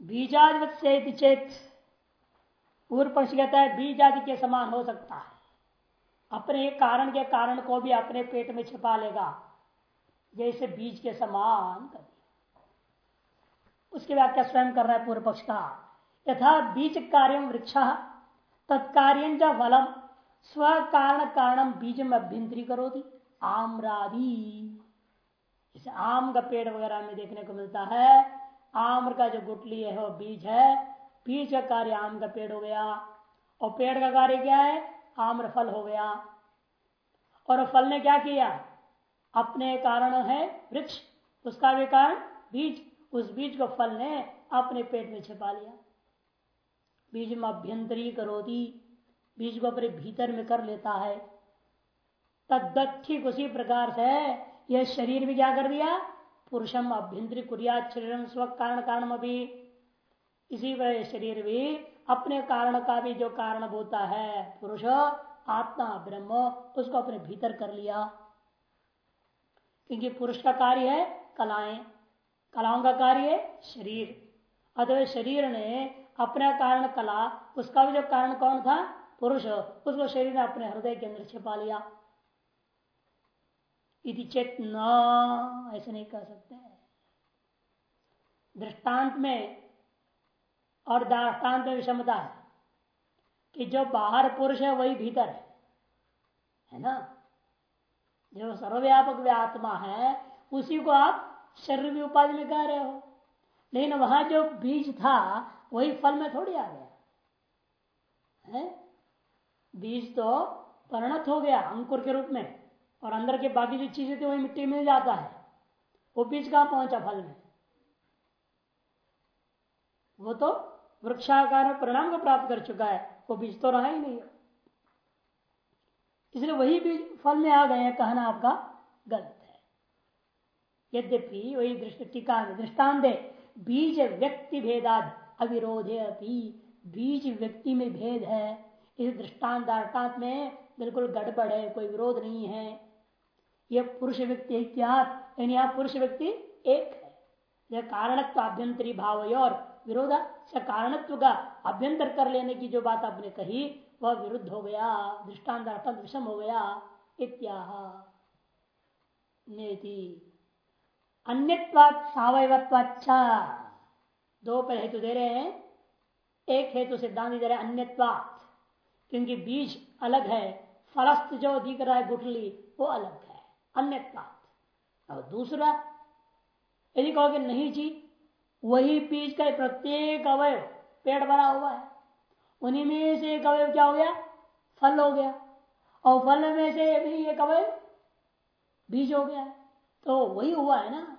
बीजाधिपत से चेत पूर्व पक्ष कहता है बीज आदि के समान हो सकता है। अपने कारण के कारण को भी अपने पेट में छिपा लेगा। जैसे बीज के समान कर उसके बाद क्या स्वयं कर रहा है पूर्व पक्ष का? यथा बीज कार्य वृक्ष, तत्कार्य फलम स्व कारण कारणम बीज में अभ्यंतरी करो थी आम्रादि। जैसे आम का पेड़ वगैरह में देखने को मिलता है। आम का जो गुटली है, वो बीज है। बीज का कार्य आम का पेड़ हो गया। और पेड़ का कार्य क्या है? आम्र फल हो गया। और फल ने क्या किया? अपने कारण है वृक्ष। उसका भी कारण बीज। उस बीज को फल ने अपने पेट में छिपा लिया। बीज में अभ्यंतरी करोती। बीज को अपने भीतर में कर लेता है। तद्दत ठीक उसी प्रकार से यह शरीर भी क्या कर दिया? पुरुषम अभ्यंतरी कुरिया शरीर स्व कारण कारण अभी इसी वह शरीर भी अपने कारण का भी जो कारण होता है, पुरुष, आत्मा, ब्रह्म, उसको अपने भीतर कर लिया। क्योंकि पुरुष का कार्य है कलाएँ। कलाओं का कार्य है शरीर। अतः शरीर ने अपना कारण कला, उसका भी जो कारण कौन था? पुरुष। उसको शरीर ने अपने हृदय के अंदर छिपा लिया। यदि चेत न, ऐसे नहीं कह सकते दृष्टांत में और दृष्टांत में विषमता है कि जो बाहर पुरुष है, वही भीतर है। है ना? जो सर्वव्यापक आत्मा है, उसी को आप शरीर की उपाधि में कह रहे हो। लेकिन वहाँ जो बीज था, वही फल में थोड़ी आ गया। है? बीज तो परिणत हो गया, अंकुर के रूप में। और अंदर के बाकी जो चीज़ें थी वही मिट्टी मिल जाता है। वो बीज कहाँ पहुँचा फल में? वो तो वृक्षाकार परिणाम को प्राप्त कर चुका है। वो बीज तो रहा ही नहीं। इसलिए वही बीज फल में आ गए कहना आपका गलत है। यद्यपि वही दृष्टि टीका दृष्टान दे बीज व्यक्ति भेदाद अविरोधे अपनी बीज व्यक्ति में भेद है। इस दृष्टांत में बिल्कुल गड़बड़ है, कोई विरोध नहीं है। यह पुरुष व्यक्ति इत्याद यानी यहाँ पुरुष व्यक्ति एक है। यह कारणत्व अभ्यंतरी भाव और विरोध कारणत्व का अभ्यंतर कर लेने की जो बात आपने कही, वह विरुद्ध हो गया दृष्टांत विषम हो गया, इत्याह। सवयवत्वाच्छा दो पर हेतु दे रहे हैं। एक हेतु सिद्धांत दे रहे अन्यवाद क्योंकि बीज अलग है, फलस्त जो दिख रहा है गुठली, वो अलग है। अन्यवाद और दूसरा, यदि कहोगे नहीं जी, वही बीज का प्रत्येक अवय पेड़ बना हुआ है। उन्हीं में से एक अवय क्या हो गया? फल हो गया। और फल में से भी एक अवय बीज हो गया। तो वही हुआ है ना।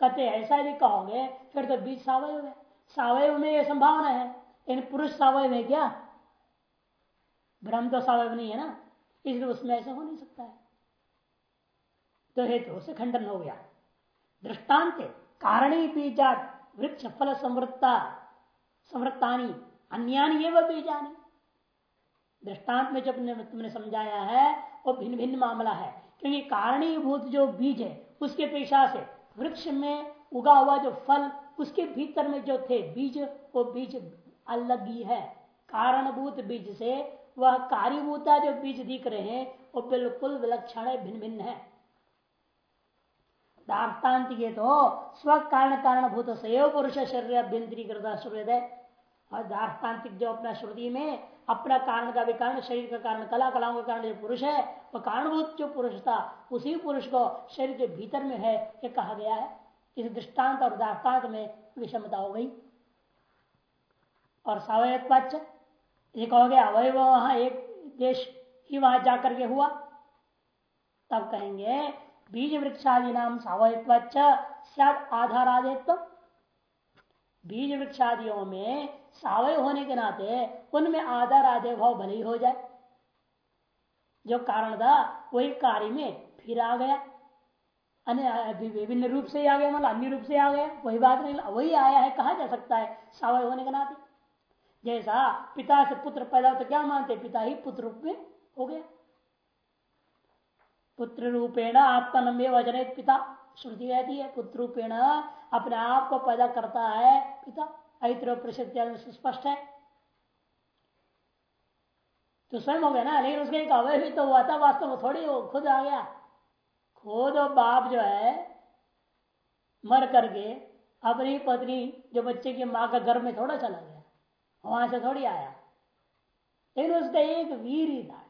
कहते ऐसा यदि कहोगे, फिर तो बीज सावय हो। सावय में यह संभावना है। इन पुरुष सावय में क्या? ब्रह्म तो सावय नहीं है ना। इसलिए उसमें ऐसा हो नहीं सकता है। तो हेतु से खंडन हो गया। दृष्टांत कारणी बीजात वृक्ष, फल समृत्ता समृत्तानी अन्यानी एवं बीजानी। दृष्टांत में जब तुमने समझाया है, वो भिन्न भिन्न मामला है। क्योंकि कारणीभूत जो बीज है, उसके पेशा से वृक्ष में उगा हुआ जो फल, उसके भीतर में जो थे बीज, वो बीज अलग ही है। कारणभूत बीज से वह कार्यभूता जो बीज दिख रहे हैं, वो बिल्कुल विलक्षण भिन्न भिन्न है। दार्टान्त के तो स्व कारण कारण भूत सयो पुरुष शरीर अभ्यंतरी करता सूर्य और दार्टान्तिक जो अपना श्रुति में अपना कारण का भी कारण शरीर का कारण कला कलाओं का कारण जो पुरुष है वह कारणभूत जो पुरुष था उसी पुरुष को शरीर के भीतर में है ये कहा गया है इस दृष्टांत और दार्तांत में विषमता हो गई और सवयत्वाच ये कहोगे अवय वहाँ एक देश ही वहाँ जाकर के हुआ तब कहेंगे बीज वृक्षादि नाम सवयत्व आधारादित्व। बीज वृक्षादियों में सावय होने के नाते उनमें आधार आदि भाव भले ही हो जाए। जो कारण था, वही कार्य में फिर आ गया। अन्य विभिन्न रूप से आ गया मतलब अन्य रूप से आ गया। वही बात नहीं, वही आया है, कहा जा सकता है सावय होने के नाते। जैसा पिता से पुत्र पैदा तो क्या मानते पिता ही पुत्र रूप में हो गया। पुत्र रूपेण आपका आत्मनम्य वज़न पिता। श्रुति कहती है पुत्र रूपेण अपने आप को पैदा करता है पिता। ऐत्र है। तो स्वयं हो गया ना, लेकिन उसके एक अवय भी तो हुआ था, वास्तव में थोड़ी वो खुद आ गया। खुद बाप जो है, मर करके अपनी पत्नी जो बच्चे की माँ का घर में थोड़ा चला गया, वहाँ से थोड़ी आया। लेकिन उसका एक वीर ही था,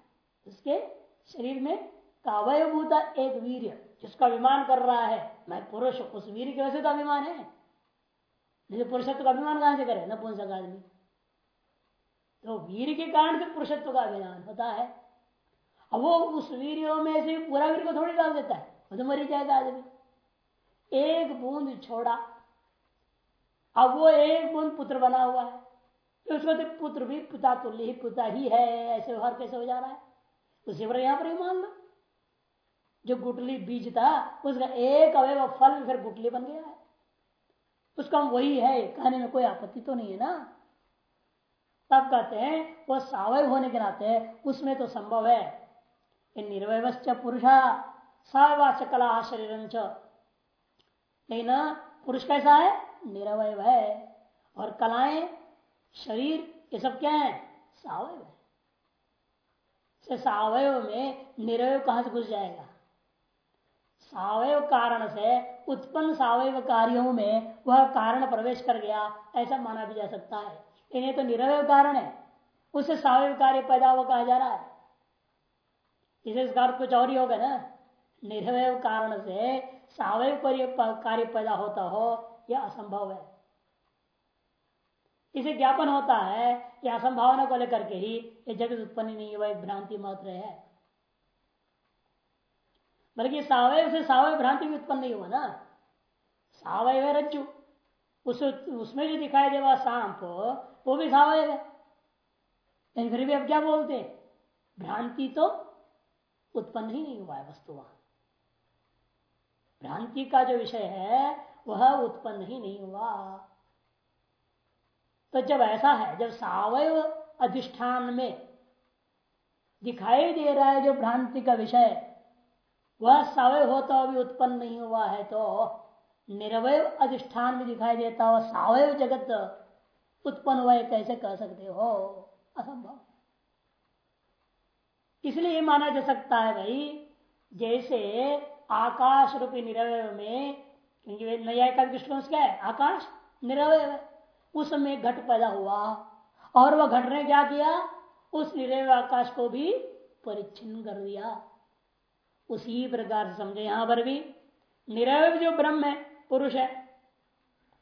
उसके शरीर में कावयभूता एक वीर जिसका अभिमान कर रहा है। मैं पुरुष, उस वीर के वैसे तो अभिमान है। नहीं पुरुषत्व का अभिमान कहाँ से करे? नपुंसक आदमी। तो वीर के कारण से पुरुषत्व का अभिमान होता है। अब वो उस वीर में से पूरा वीर को थोड़ी डाल देता है। वो तो मरी जाएगा आदमी। एक बूंद छोड़ा। अब वो एक बूंद पुत्र बना हुआ है। तो उसको तो पुत्र भी, पिता तुल्य ही पिता ही है। ऐसे व्यवहार कैसे हो जा रहा है? उसी पर यहाँ पर ही मान लो। जो गुटली बीज था उसका एक अवय फल फिर गुटली बन गया है। उसका वही है, कहने में कोई आपत्ति तो नहीं है ना? तब कहते हैं, वो सवय होने के नाते उसमें तो संभव है। निर्वयश्च पुरुषा सवाच कला शरीर लेकिन पुरुष कैसा है? निरवय है। और कलाएँ, शरीर, ये सब क्या है? सावय है। सावय में निरवय कहाँ से घुस जाएगा? सावय कारण से उत्पन्न सावय कार्यों में वह कारण प्रवेश कर गया, ऐसा माना भी जा सकता है। इन्हें तो निरवय कारण है। उससे स्वाभाविक कार्य पैदा हुआ कहा जा रहा है। इसे कुछ और ही होगा ना। निर्वय कारण से स्वाभाविक कार्य पैदा होता हो, यह असंभव है। इसे ज्ञापन होता है कि असंभावना को लेकर के ही ये जगत उत्पन्न नहीं हुआ भ्रांति मात्र है। बल्कि सावय से सावय भ्रांति भी उत्पन्न नहीं हुआ ना सावय है रज्जु उस उसमें जो दिखाई देगा सांप वो भी सावय है लेकिन फिर भी अब क्या बोलते भ्रांति तो उत्पन्न ही नहीं हुआ है वस्तु वहाँ भ्रांति का जो विषय है वह उत्पन्न ही नहीं हुआ तो जब ऐसा है जब सावय अधिष्ठान में दिखाई दे रहा है जो भ्रांति का विषय वह सवय होता भी उत्पन्न नहीं हुआ है तो निरवय अधिष्ठान में दिखाई देता हो, सावय जगत उत्पन्न हुआ है, कैसे कह सकते हो? असंभव। इसलिए माना जा सकता है भाई, जैसे आकाश रूपी निरवय में, क्योंकि नया का दृष्टिकोण क्या है? आकाश निरवय उसमें घट पैदा हुआ, और वह घट ने क्या किया? उस निरवय आकाश को भी परिच्छिन्न कर दिया। उसी प्रकार से समझे। यहाँ पर भी निरवय जो ब्रह्म है, पुरुष है,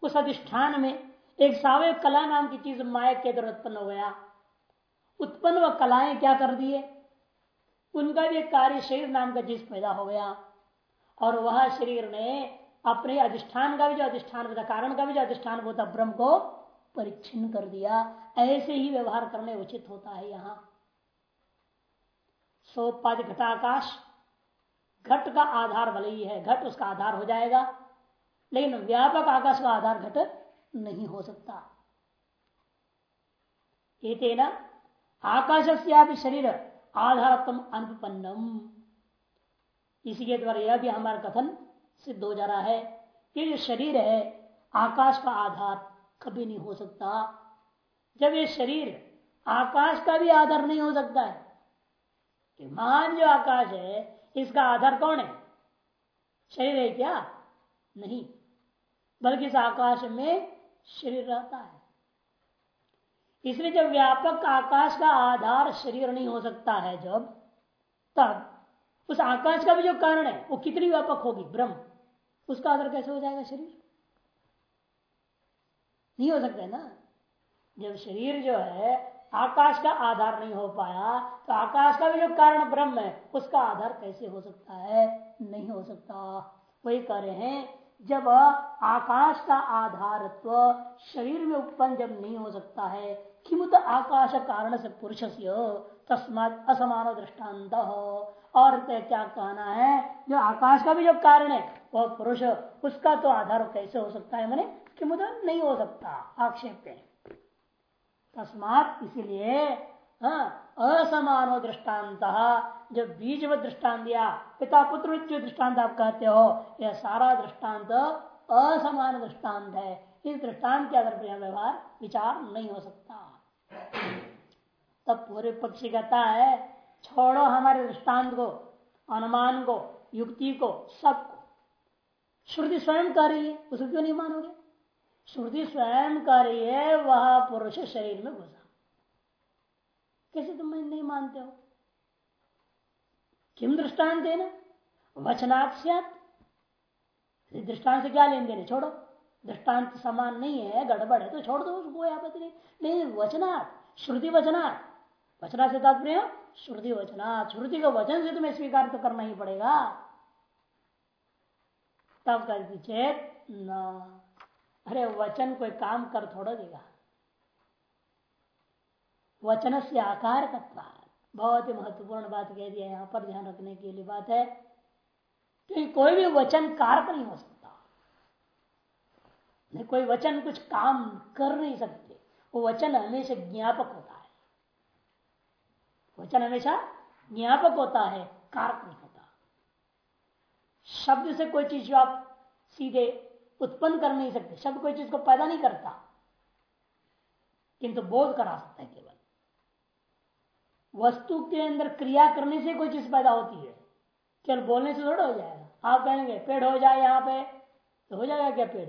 उस अधिष्ठान में एक सावय कला नाम की चीज़ माया के द्वारा उत्पन्न हो गया। उत्पन्न व कलाएँ क्या कर दिए? उनका भी एक कार्य शरीर नाम का चीज़ पैदा हो गया। और वह शरीर ने अपने अधिष्ठान का भी जो अधिष्ठान होता, कारण का भी जो अधिष्ठान होता, ब्रह्म को परिच्छिन्न कर दिया। ऐसे ही व्यवहार करने उचित होता है यहाँ। सोपाधि घटाकाश घट का आधार भले ही है, घट उसका आधार हो जाएगा, लेकिन व्यापक आकाश का आधार घट नहीं हो सकता। आकाश से शरीर आधारत्म अनुपन्नम। इसी के द्वारा यह भी हमारा कथन सिद्ध हो जा रहा है कि जो शरीर है, आकाश का आधार कभी नहीं हो सकता। जब ये शरीर आकाश का भी आधार नहीं हो सकता है महान जो आकाश है इसका आधार कौन है? शरीर है क्या? नहीं। बल्कि इस आकाश में शरीर रहता है। इसलिए जब व्यापक आकाश का आधार शरीर नहीं हो सकता है जब, तब उस आकाश का भी जो कारण है, वो कितनी व्यापक होगी? ब्रह्म। उसका आधार कैसे हो जाएगा शरीर? नहीं हो सकता है ना? जब शरीर जो है आकाश का आधार नहीं हो पाया तो आकाश का भी जो कारण ब्रह्म है, उसका आधार कैसे हो सकता है? नहीं हो सकता। वही कह रहे हैं, जब आकाश का आधारत्व शरीर में उत्पन्न जब नहीं हो सकता है, किमुत आकाश कारण से पुरुष से तस्मात असमान दृष्टांत। हो और क्या कहना है, जो आकाश का भी जो कारण है, वह पुरुष, उसका तो आधार कैसे हो सकता है? मैंने, किमुत नहीं हो सकता, आक्षेप तस्मात इसीलिए असमानो दृष्टांत। जो बीज व दृष्टान दिया, पिता पुत्र जो दृष्टांत आप कहते हो, यह सारा दृष्टांत असमान दृष्टांत है। इस दृष्टांत के अगर व्यवहार, विचार नहीं हो सकता। तब पूरे पक्षी कहता है, छोड़ो हमारे दृष्टांत को, अनुमान को, युक्ति को सबको श्रुति स्वयं कर रही है उसको क्यों नहीं मानोगे? श्रुति स्वयं कर रही है, वह पुरुष शरीर में घुसा। कैसे तुम नहीं मानते हो? किम दृष्टांत है ना? वचनात् दृष्टांत से क्या लेन देने छोड़ो। दृष्टांत समान नहीं है, गड़बड़ है तो छोड़ दो उसको आपत्ति नहीं। नहीं, वचनात् श्रुति वचनात्। वचना से तात्पर्य श्रुति वचना श्रुति का वचन से तुम्हें स्वीकार तो करना ही पड़ेगा। तब कर चेत न अरे वचन कोई काम कर थोड़ा देगा। वचन से आकार तत्व बहुत ही महत्वपूर्ण बात कह दिया यहाँ पर ध्यान रखने के लिए बात है कि कोई भी वचन कारक नहीं हो सकता। नहीं, कोई वचन कुछ काम कर नहीं सकते। वो वचन हमेशा ज्ञापक होता है। वचन हमेशा ज्ञापक होता है कारक नहीं होता। शब्द से कोई चीज़ जो आप सीधे उत्पन्न कर नहीं सकते, शब्द कोई चीज़ को पैदा नहीं करता। किंतु बोध करा सकता है केवल। वस्तु के अंदर क्रिया करने से कोई चीज़ पैदा होती है। केवल बोलने से थोड़ा हो जाएगा। आप कहेंगे, पेड़ हो जाए यहाँ पे तो हो जाएगा क्या पेड़?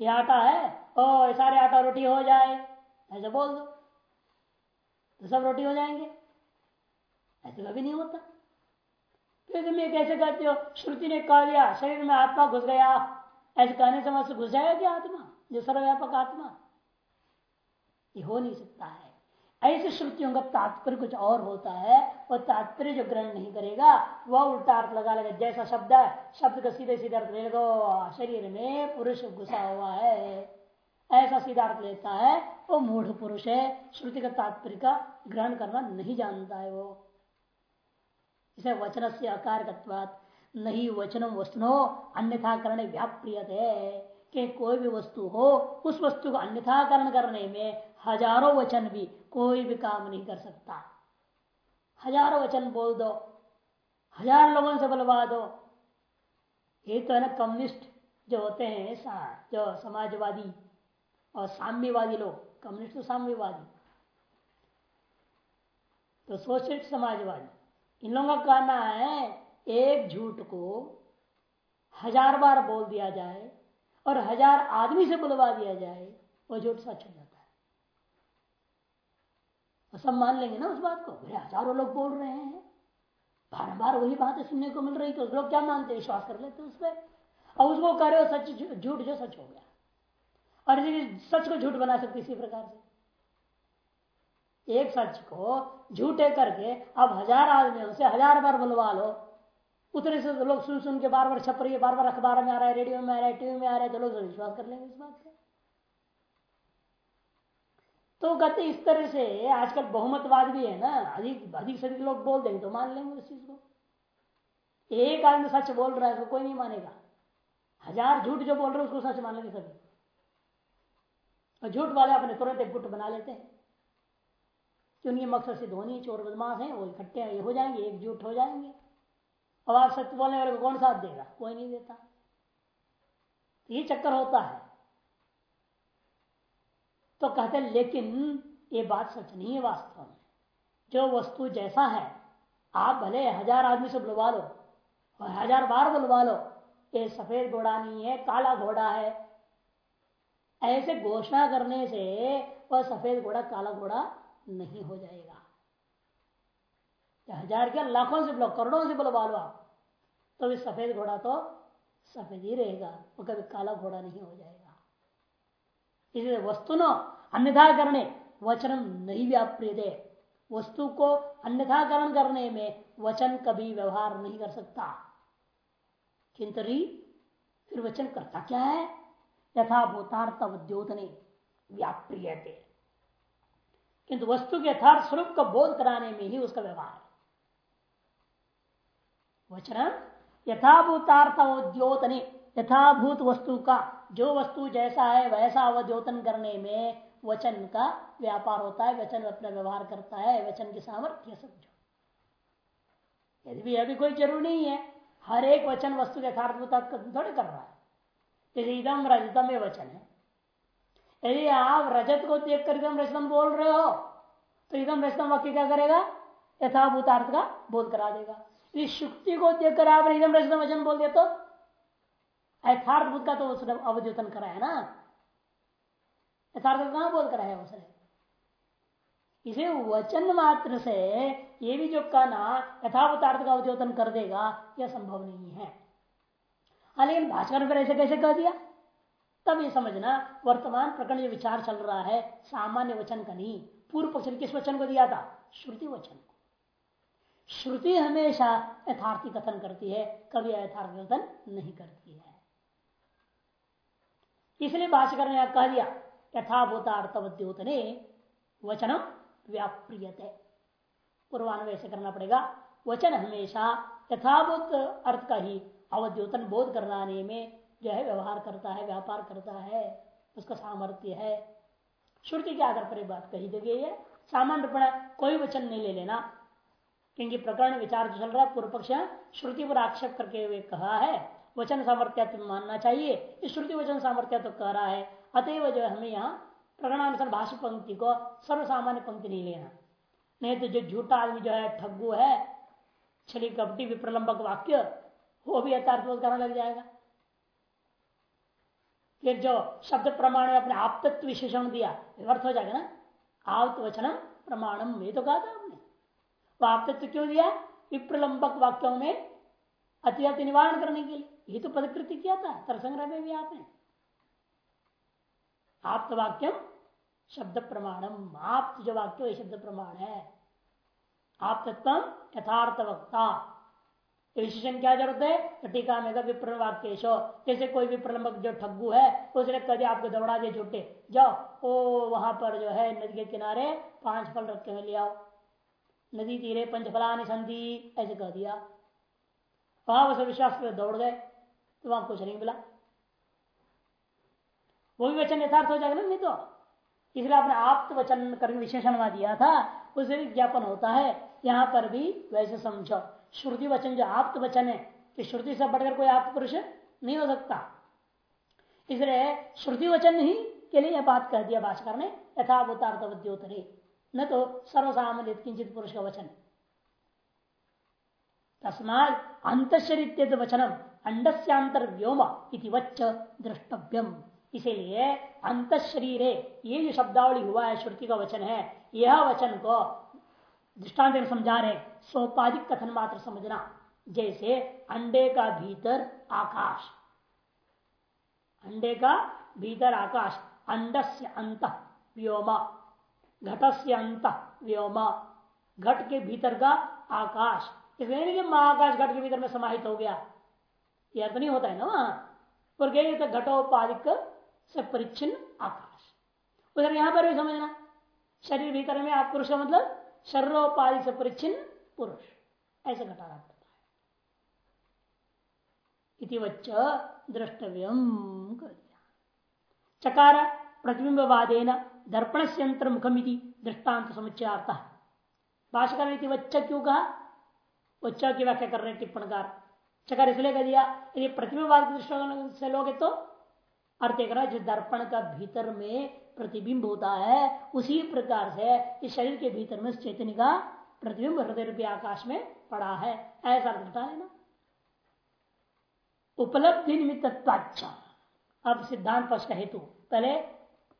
ये आटा है, ओ सारे आटा रोटी हो जाए। ऐसे बोल दो। तो सब रोटी हो जाएँगे। ऐसे कभी नहीं होता। फिर तुम ये कैसे कहते हो? श्रुति ने कह दिया, शरीर में आत्मा घुस गया। ऐसे कहने से घुस जाएगा क्या आत्मा? जो सर्वव्यापक आत्मा। ये हो नहीं सकता है। ऐसे श्रुतियों का तात्पर्य कुछ और होता है वह तात्पर्य जो ग्रहण नहीं करेगा, वह उल्टा अर्थ लगा लेगा। जैसा शब्द है, शब्द का सीधे सीधे अर्थ ले, शरीर में पुरुष घुसा हुआ है। ऐसा सीधा अर्थ लेता है, वो मूढ़ पुरुष है। श्रुति का तात्पर्य का ग्रहण करना नहीं जानता है वो। इसे वचन से अकार नहीं वचनम वस्तुनो अन्यथा करने व्याप्रिय कि कोई भी वस्तु हो, उस वस्तु को अन्यथाकरण करने में हज़ारों वचन भी कोई भी काम नहीं कर सकता। हज़ारों वचन बोल दो, हज़ार लोगों से बुलवा दो। ये तो है ना कम्युनिस्ट जो होते हैं जो समाजवादी और साम्यवादी लोग। कम्युनिस्ट तो साम्यवादी। तो सोशलिस्ट समाजवादी। इन लोगों का कहना है, एक झूठ को हज़ार बार बोल दिया जाए और हज़ार आदमी से बुलवा दिया जाए, वो झूठ सच हो जाता है। और सब मान लेंगे ना उस बात को? भैया हज़ारों लोग बोल रहे हैं। बार बार वही बातें सुनने को मिल रही तो लोग क्या मानते विश्वास कर लेते उस पर और उसको कह रहे हो सच, झूठ जो सच हो गया। और सच को झूठ बना सकते इसी प्रकार से। एक सच को झूठे करके अब हज़ार आदमियों से हज़ार बार बुलवा लो। उतने से तो लोग सुन सुन के बार बार छप रही है बार बार अखबार में आ रहा है, रेडियो में आ रहा है, टीवी में आ रहा है तो लोग विश्वास कर लेंगे इस बात पे। तो कहते इस तरह से, आजकल बहुमतवाद भी है ना, अधिक अधिक से अधिक लोग बोल देंगे तो मान लेंगे उस चीज़ को। एक आदमी सच बोल रहा है तो कोई नहीं मानेगा। हज़ार झूठ जो बोल रहे हैं उसको सच मान लेंगे सभी झूठ वाले अपने तुरंत एक गुट बना लेते हैं। कि उनके मकसद से धोनी चोर बदमाश है, वो इकट्ठे ये हो जाएँगे, एकजुट हो जाएँगे। अब आप सत्य बोलने वाले को कौन साथ देगा? कोई नहीं देता। ये चक्कर होता है। तो कहते लेकिन ये बात सच नहीं है वास्तव में। जो वस्तु जैसा है, आप भले हज़ार आदमी से बुलवा लो, और हज़ार बार बुलवा लो, ये सफ़ेद घोड़ा नहीं है, काला घोड़ा है। ऐसे घोषणा करने से वह सफ़ेद घोड़ा, काला घोड़ा नहीं हो जाएगा। हज़ार क्या लाखों से बुलाओ करोड़ों से बोलो आप तो भी सफ़ेद घोड़ा तो सफ़ेद ही रहेगा वो कभी काला घोड़ा नहीं हो जाएगा। इसलिए वस्तु न, अन्यथा करने, वचन नहीं व्याप्रिय वस्तु को अन्यथाकरण करने में वचन कभी व्यवहार नहीं कर सकता। किंतु फिर वचन करता क्या है? यथा भूतार्थ उद्योतने व्याप्रिय किंतु वस्तु के यथार्थ स्वरूप का बोध कराने में ही उसका व्यवहार है। वचन यथाभूतार्थ उद्योतने यथाभूत वस्तु का, जो वस्तु जैसा है, वैसा अवद्योतन करने में वचन का व्यापार होता है, वचन अपना व्यवहार करता है, वचन की सामर्थ्य समझो। यदि भी अभी कोई ज़रूरी नहीं है, हर एक वचन वस्तु के यथार्थता थोड़े कर रहा है। जैसे इदम रजतम वचन है यदि आप रजत को देख कर रजतम बोल रहे हो तो इदम रजतम वाक्य क्या करेगा? यथाभूतार्थ का बोध करा देगा। यदि शुक्ति को देखकर आप इदम रजतम वचन बोल दिया तो? यथार्थ बुद्ध का तो उसने अवद्योतन करा है ना? यथार्थ कहाँ बोध करा है उसने? इसे वचन मात्र से ये भी जो कहना यथावतार्थ का अवद्योतन कर देगा, यह संभव नहीं है। हाँ लेकिन भाषण पर ऐसे कैसे कह दिया? तब ये समझना वर्तमान प्रकरण जो विचार चल रहा है, सामान्य वचन का नहीं। पूर्व पक्ष किस वचन को दिया था? श्रुति वचन को। श्रुति हमेशा यथार्थी कथन करती है, कभी यथार्थ कथन नहीं करती है। इसलिए भाषकर ने कह दिया यथाभूतार्थवद्योतने वचनम व्याप्रियते। पूर्वान्वय से करना पड़ेगा, वचन हमेशा यथाभूत अर्थ का ही अवद्योतन बोध कराने में जो है, व्यवहार करता है, व्यापार करता है, उसका सामर्थ्य है। श्रुति के आधार पर बात कही गई है? सामान्य रूप कोई वचन नहीं ले लेना। क्योंकि प्रकरण विचार जो चल रहा है, पूर्व पक्ष श्रुति पर आक्षेप करके हुए कहा है, वचन सामर्थ्य मानना चाहिए। इस श्रुति वचन सामर्थ्य तो कह रहा है। अतएव जो हमें यहाँ प्रकरणानुसार भाष्य पंक्ति को सर्वसामान्य पंक्ति नहीं लेना। नहीं तो जो झूठा आदमी जो है, ठग्गू है छली कपटी विप्रलंबक वाक्य, वो भी यथार्थ करने लग जाएगा। फिर जो शब्द प्रमाण में अपने आपतत्व विशेषण दिया अर्थ हो जाएगा ना आवत वचनम प्रमाणम ये तो कहा था आपने वो आपतत्व क्यों दिया? विप्रलंबक वाक्यों में अति निवारण करने के लिए। ये तो पदकृति किया था, तरसंग्रह में भी आपने। आप वाक्यम शब्द प्रमाणम। आप जो वाक्य शब्द प्रमाण है। आप तत्व यथार्थ वक्ता। विशेषण क्या ज़रूरत है? तो टीका में विप्र वाक्य जैसे कोई विप्रलंबक जो ठग्गू है, उसने दिया आपको दौड़ा दिए झूठे, जाओ। ओ, वहाँ पर जो है, नदी के किनारे पाँच फल रखे हुए, ले आओ। नदी तीरे पंचफलानी संधि, ऐसे कह दिया। वहाँ उसे विश्वास कर दौड़ गए तो वहाँ कुछ नहीं मिला। वो भी वचन यथार्थ हो जाएगा ना, नहीं तो? इसलिए आपने आप तो वचन करके विशेषण दिया था, उसे भी ज्ञापन होता है। यहाँ पर भी वैसे समझो। श्रुति वचन, जो आप वचन है, कि श्रुति से बढ़कर कोई आप पुरुष नहीं हो सकता। इसलिए श्रुति वचन ही के लिए यह बात कह दिया भाषकर ने यथावतार्थवद्योतरे न तो सर्वसामान्य किंचित पुरुष का वचन। तस्मात अंतरित वचनम अंडस्यांतर व्योम वच्च द्रष्टव्यम। इसीलिए अंत शरीर ये जो शब्दावली हुआ है, श्रुति का वचन है, यह वचन को दृष्टांत समझा रहे सोपाधिक कथन मात्र समझना। जैसे अंडे का भीतर आकाश। अंडे का भीतर आकाश। अंडस्य अंत व्योमा। घटस्य अंत व्योमा। घट के भीतर का आकाश। इसलिए महाकाश घट के भीतर में समाहित हो गया। यह तो नहीं होता है ना वहाँ। और गए तो घटोपाधिक से परिच्छिन्न आकाश। उधर यहाँ पर भी समझना। शरीर भीतर में आप पुरुष मतलब शरीरोपाधि से परिच्छिन्न पुरुष। ऐसे घटाना पड़ता है। इति वच्च द्रष्टव्यम कर दिया चकार प्रतिबिंबवादेन दर्पण से अंतर मुखमिति दृष्टांत समुच्चयार्थ भाषकर वच्च क्यों कहा? वच्च की व्याख्या कर रहे टिप्पणकार। चकार इसलिए कह दिया, यदि प्रतिबिंबवाद दृष्टि से लोगे तो अर्थ एक दर्पण का भीतर में प्रतिबिंब होता है, उसी प्रकार से इस शरीर के भीतर में चैतन्य का प्रतिबिंब हृदय रूपी आकाश में पड़ा है। ऐसा घटा लेना उपलब्धि निमित्त अब सिद्धांत पक्ष का हेतु। पहले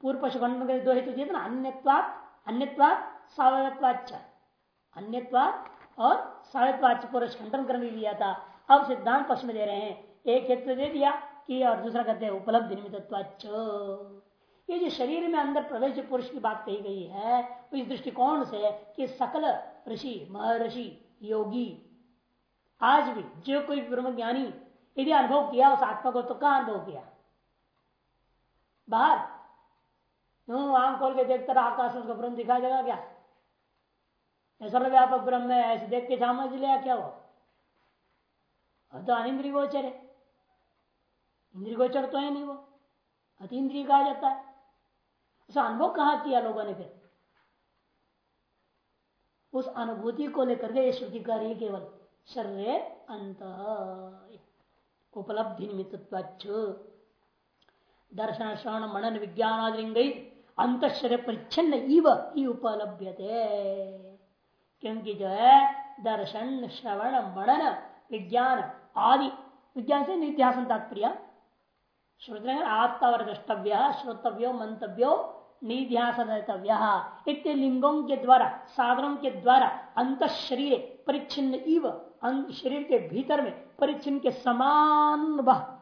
पूर्व पक्ष खंडन दो हेतु दिए ना अन्यवाद अन्यवाद सावयत्वाच अन्यवाद और सावयत्वाच पूर्व खंडन करने लिया था। अब सिद्धांत पक्ष में दे रहे हैं, एक हेतु दे दिया कि और दूसरा कहते हैं उपलब्धि निमित्त ये जो शरीर में अंदर प्रवेश पुरुष की बात कही गई है इस दृष्टिकोण से कि सकल ऋषि, महर्षि, योगी, आज भी जो कोई ब्रह्म ज्ञानी यदि अनुभव किया, उस आत्मा को तो कहा अनुभव किया? बाहर। आँख खोल के देखते रहा, आकाश उसका ब्रह्म दिखाई देगा क्या? सर्वव्यापक ब्रह्म है, ऐसे देख के समझ लिया क्या वो? तो अनिंद्री गोचर है। इंद्रिय गोचर तो है नहीं वो। अति इंद्रिय कहा जाता है। उसका अनुभव कहा किया लोगों ने फिर? उस अनुभूति को लेकर के श्रुति कर रही केवल शरीर अंत उपलब्धि निमित्त दर्शन, श्रवण, मनन, विज्ञान आदि अंत शरीर परिच्छिन्न इव ही उपलब्ध क्योंकि जो है, दर्शन, श्रवण, मनन, विज्ञान आदि, विज्ञान से नित्यासन तात्पर्य। श्रोत आत्मवर द्रष्टव्य श्रोतव्यो, मंतव्यो निध्यासव्य लिंगों के द्वारा साधनों के द्वारा अंत शरीर परिच्छिन्न इव शरीर के भीतर में परिच्छिन्न के समान वह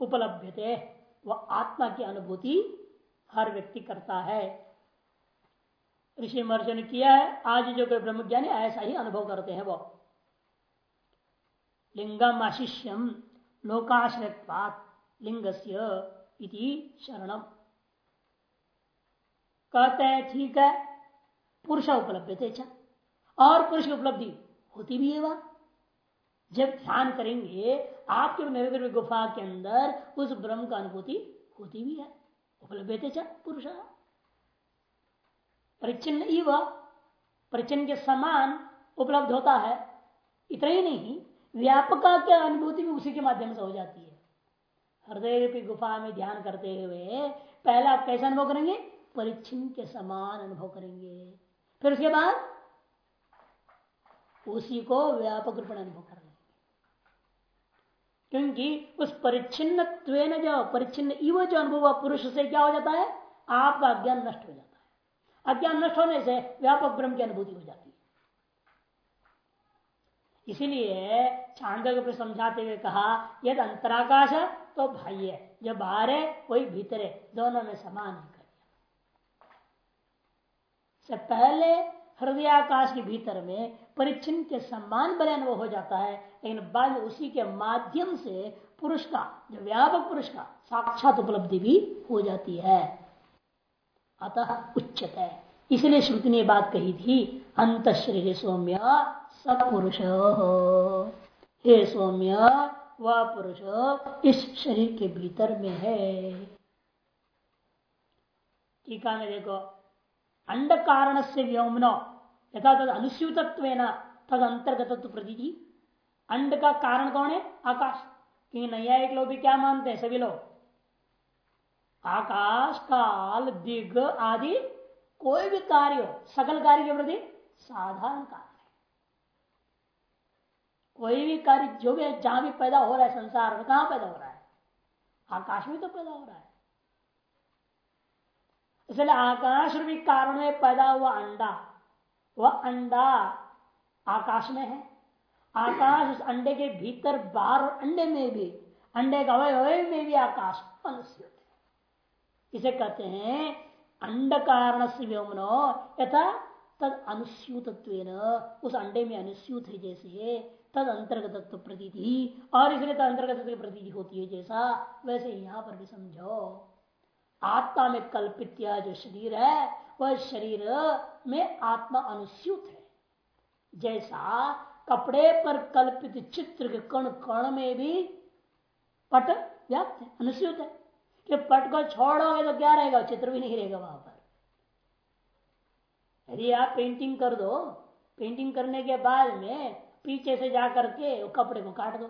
उपलब्ध वह आत्मा की अनुभूति हर व्यक्ति करता है। ऋषि महर्षि ने किया है, आज जो कोई ब्रह्मज्ञानी ऐसा ही अनुभव करते हैं वो। लिंगम आशिष्यम लोकाश्रयत्वात, लिंगस्य इति शरणम। कहते हैं, ठीक है, पुरुष उपलब्ध थे और पुरुष की उपलब्धि होती भी है वह। जब ध्यान करेंगे, आपके निर्गर गुफा के अंदर उस ब्रह्म का अनुभूति होती भी है। उपलब्ध थे पुरुष। परिचिन्न ही वह। परिचिन के समान उपलब्ध होता है। इतना ही नहीं, व्यापका के अनुभूति भी उसी के माध्यम से हो जाती है। हृदय की गुफा में ध्यान करते हुए पहले आप कैसा अनुभव करेंगे? परिचिन के समान अनुभव करेंगे। फिर उसके बाद उसी को व्यापक रूप अनुभव कर लेंगे। क्योंकि उस परिच्छिन्न जो, परिच्छिन्न इव जो अनुभव पुरुष से क्या हो जाता है? आपका अज्ञान नष्ट हो जाता है। अज्ञान नष्ट होने से व्यापक ब्रह्म की अनुभूति हो जाती है। इसीलिए चाँद पर समझाते हुए कहा, यदि अंतराकाश है तो भाई है जो बाहर है, वही भीतर है, दोनों में समान है। से पहले हृदयाकाश के भीतर में परिचिन के सम्मान बने अनुभव हो जाता है, लेकिन बाद उसी के माध्यम से पुरुष का, जो व्यापक पुरुष का, साक्षात उपलब्धि भी हो जाती है। अतः उच्चत है। इसलिए श्रुति ने बात कही थी अंत शरीर सौम्य सपुरुष हे सौम्य, वह पुरुष इस शरीर के भीतर में है। टीका में देखो अंड कारण से व्योमनो यथा तद अनुस्यूत तद अंतर्गत प्रती अंड का कारण कौन है? आकाश। क्योंकि नया एक लोग भी क्या मानते हैं? सभी लोग। आकाश, काल, दिग आदि कोई भी कार्य सकल कार्य के प्रति साधारण कारण है। कोई भी कार्य जो भी जहाँ भी पैदा हो रहा है, संसार में कहाँ पैदा हो रहा है? आकाश में तो पैदा हो रहा है। इसलिए आकाश रूपी कारण में पैदा हुआ अंडा। वह अंडा आकाश में है। आकाश उस अंडे के भीतर, बाहर अंडे में भी, अंडे का अवय में भी आकाश अनुस्यूत है। इसे कहते हैं अंड कारण से व्योमनो, यथा तद अनुस्यूत उस अंडे में अनुस्यूत है जैसे, तद अंतर्गत प्रतीति। और इसलिए तद अंतर्गत प्रतीति होती है जैसा, वैसे यहाँ पर भी समझो। आत्मा में कल्पित जो शरीर है, वह शरीर में आत्मा अनुस्यूत है। जैसा कपड़े पर कल्पित चित्र के कण कण में भी पट व्याप्त है, अनुस्यूत है। कि पट को छोड़ोगे तो क्या रहेगा? चित्र भी नहीं रहेगा वहाँ पर। यदि आप पेंटिंग कर दो पेंटिंग करने के बाद में पीछे से जाकर के कपड़े को काट दो।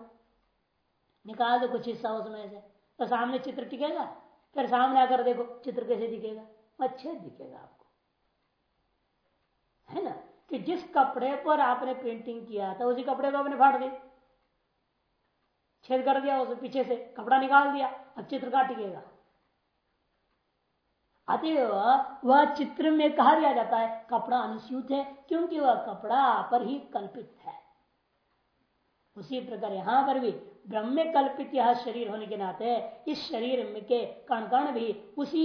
निकाल दो कुछ हिस्सा उसमें से तो सामने चित्र टिकेगा। फिर सामने आकर देखो, चित्र कैसे दिखेगा? अच्छे दिखेगा आपको। है ना? कि जिस कपड़े पर आपने पेंटिंग किया था, उसी कपड़े को आपने फाड़ दी छेद कर दिया उसे पीछे से, कपड़ा निकाल दिया, अब चित्र का टिकेगा अतएव वह चित्र में कहा दिया जाता है, कपड़ा अनुसूत है, क्योंकि वह कपड़ा पर ही कल्पित है। उसी प्रकार यहाँ पर भी ब्रह्म कल्पित यह शरीर होने के नाते इस शरीर के कण कण भी उसी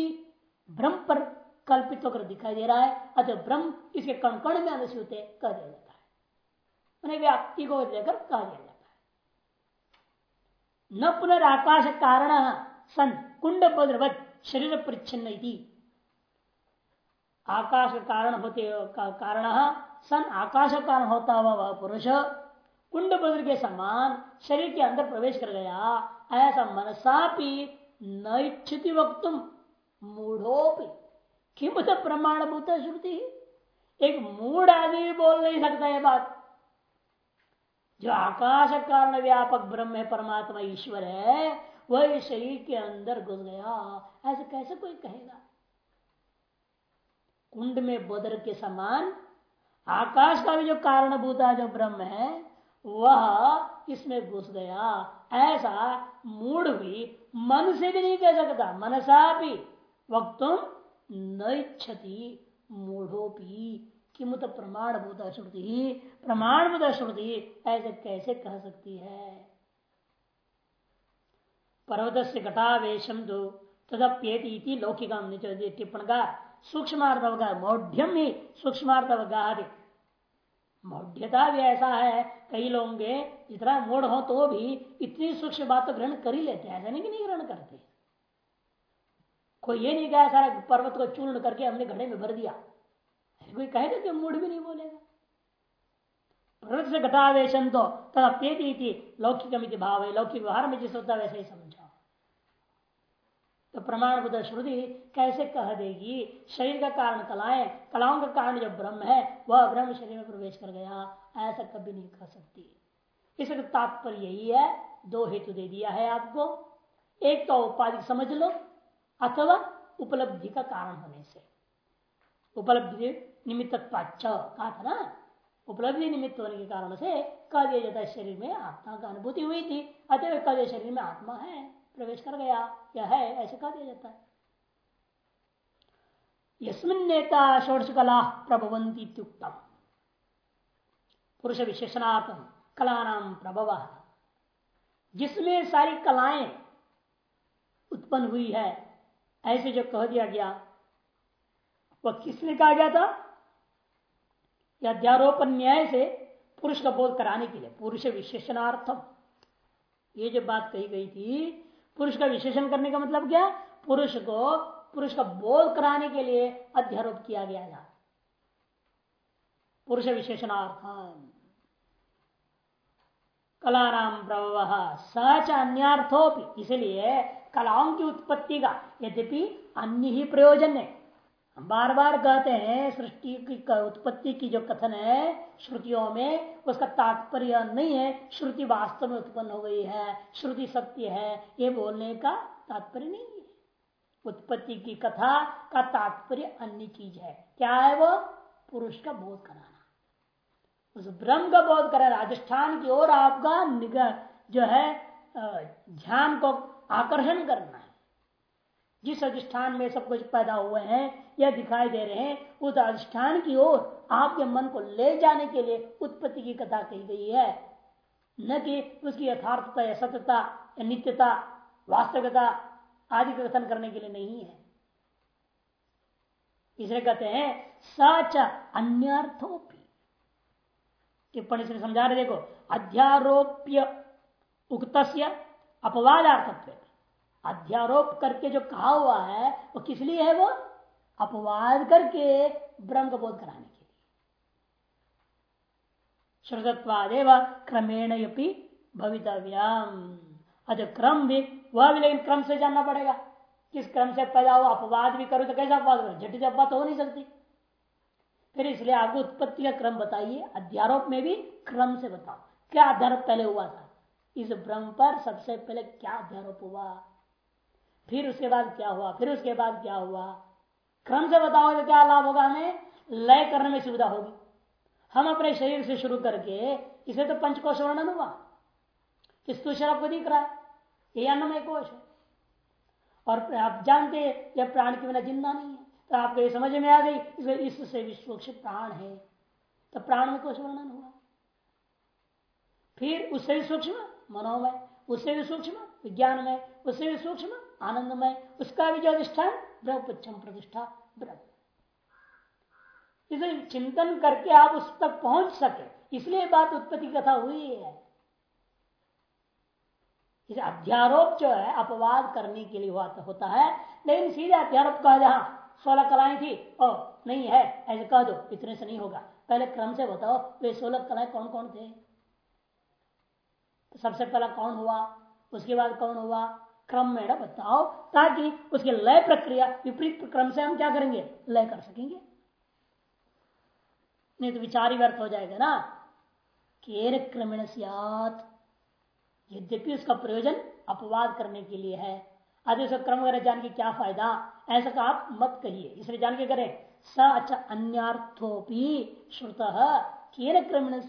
ब्रह्म पर कल्पित होकर दिखाई दे रहा है, अतः ब्रह्म इसके कण कण में अनुसूत कह दिया जाता है। उन्हें व्याप्ति को लेकर कहा दिया जाता है। न पुनर्काश कारण सन कुंड बद्रवत शरीर परिच्छिन्न आकाश कारण होते कारण सन आकाश कारण होता हुआ वह पुरुष कुंड बद्र के समान शरीर के अंदर प्रवेश कर गया। ऐसा मनसा भी न इच्छति वक्त मूढ़ोपि। किम तो प्रमाण भूत श्रुति? एक मूड आदमी भी बोल नहीं सकता है बात। जो आकाश कारण व्यापक ब्रह्म है, परमात्मा ईश्वर है, वह शरीर के अंदर घुस गया। ऐसे कैसे कोई कहेगा? कुंड में बदर के समान आकाश का भी जो कारणभूता जो ब्रह्म है वह इसमें घुस गया। ऐसा मूड भी मन से भी नहीं कह सकता, मनसा भी। वक्त न इच्छति मूढ़ोपी। किमुत प्रमाण भूत श्रुति? प्रमाण भूत श्रुति ऐसे कैसे कह सकती है? पर्वत से घटावेशम दो तदप्येति लौकिका टिप्पण का सूक्ष्म मौढ़ ही सूक्ष्मार्थ मौढ़ता भी ऐसा है, कई लोग जितना मूढ़ हो तो भी इतनी सूक्ष्म बात तो ग्रहण कर ही लेते हैं, ऐसा नहीं कि नहीं ग्रहण करते। कोई ये नहीं कहा सारा पर्वत को चूर्ण करके हमने घड़े में भर दिया। कोई कहेगा कि मूड भी नहीं बोलेगा। पर्वत से घटावेशन तो तथा पेटी लौकिक भाव है लौकिक व्यवहार में जिस होता वैसे ही समझा। तो प्रमाण बुद्ध श्रुति कैसे कह देगी? शरीर का कारण कलाएँ, कलाओं का कारण जो ब्रह्म है, वह ब्रह्म शरीर में प्रवेश कर गया। ऐसा कभी नहीं कह सकती। इसका तात्पर्य यही है, दो हेतु दे दिया है आपको। एक तो उपाधि समझ लो, अथवा उपलब्धि का कारण होने से। उपलब्धि निमित्त कहा था ना? उपलब्धि निमित्त होने के कारण से कह दिया जाता है, शरीर में आत्मा का अनुभूति हुई थी। अतः कह शरीर में आत्मा है। प्रवेश कर गया, या है, ऐसे कह दिया जाता है। यस्मिन नेता षोडश कला प्रभवंती उत्तम पुरुष विशेषणार्थम कला नाम प्रभव। जिसमें सारी कलाएँ उत्पन्न हुई है, ऐसे जो कह दिया गया, वह किसने कहा गया था? या अध्यारोपण न्याय से पुरुष का बोध कराने के लिए, पुरुष विशेषणार्थम ये जो बात कही गई थी पुरुष का विशेषण करने का मतलब क्या पुरुष को, पुरुष का बोध कराने के लिए अध्यारोप किया गया था। पुरुष विशेषणार्थान कला नाम प्रभव। सच अन्यर्थोपि। इसलिए कलाओं की उत्पत्ति का, यद्यपि अन्य ही प्रयोजन है। बार बार कहते हैं, सृष्टि की उत्पत्ति की जो कथन है, श्रुतियों में, उसका तात्पर्य नहीं है, श्रुति वास्तव में उत्पन्न हो गई है, श्रुति सत्य है, ये बोलने का तात्पर्य नहीं है। उत्पत्ति की कथा का तात्पर्य अन्य चीज़ है। क्या है वो? पुरुष का बोध कराना। उस ब्रह्म का बोध करा, राजस्थान की ओर आपका निगह जो है ध्यान को आकर्षण करना है। जिस अधिष्ठान में सब कुछ पैदा हुए हैं या दिखाई दे रहे हैं, उस अधिष्ठान की ओर आपके मन को ले जाने के लिए उत्पत्ति की कथा कही गई है। न कि उसकी यथार्थता, या सत्यता, या नित्यता, वास्तविकता आदि का कथन करने के लिए नहीं है। इसलिए कहते हैं सच अन्यर्थोपी। टिप्पणी से समझा रहे देखो, अध्यारोप्य उक्त अपवादार्थत्व अध्यारोप करके जो कहा हुआ है, वो किस लिए है वो? अपवाद करके ब्रह्म का बोध कराने के लिए। श्रुतत्वादेव क्रमेण भवितव्यम। अज क्रम भी, वह भी लेकिन क्रम से जानना पड़ेगा। किस क्रम से पैदा हो अपवाद भी करो तो कैसे अपवाद करो? झटित अपवाद तो हो नहीं सकती। फिर इसलिए आपको उत्पत्ति का क्रम बताइए, अध्यारोप में भी क्रम से बताओ। क्या अध्यारोप पहले हुआ था? इस ब्रह्म पर सबसे पहले क्या अध्यारोप हुआ? फिर उसके बाद क्या हुआ? फिर उसके बाद क्या हुआ? क्रम से बताओ तो क्या लाभ होगा हमें? लय करने में सुविधा होगी। हम अपने शरीर से शुरू करके, इसे तो पंचकोश वर्णन हुआ। स्तूषर आपको दिख रहा है। ये अन्नमय कोश है। और आप जानते हैं जब प्राण के बिना ज़िंदा नहीं है। तो आपको ये समझ में आ गई इससे भी विश्वक्ष प्राण है। तो प्राण में कोश वर्णन हुआ। फिर उससे भी सूक्ष्म, मनोमय, उससे भी सूक्ष्म विज्ञान में उससे भी सूक्ष्म आनंदमय। उसका भी जो अधिष्ठान, ब्रह्मपुच्छम प्रतिष्ठा, ब्रह्म। इसे चिंतन करके आप उस तक पहुँच सके। इसलिए बात उत्पत्ति कथा हुई है। इसे अध्यारोप जो है, अपवाद करने के लिए हुआ होता है, लेकिन सीधे अध्यारोप कह दे हाँ सोलह कलाएँ थी, ओ, नहीं है, ऐसे कह दो, इतने से नहीं होगा। पहले क्रम से बताओ वे सोलह कलाएँ कौन कौन थे? सबसे पहला कौन हुआ? उसके बाद कौन हुआ? क्रम में बताओ, ताकि उसकी लय प्रक्रिया विपरीत क्रम से हम क्या करेंगे? लय कर सकेंगे। नहीं तो विचार ही व्यर्थ हो जाएगा ना। केर क्रमण यद्यपि उसका प्रयोजन अपवाद करने के लिए है आदि उसका क्रम वगैरह जान के क्या फ़ायदा? ऐसा का आप मत कहिए, इसलिए जान के करें। स अच्छा अन्यर्थोपी, श्रुत केर क्रमण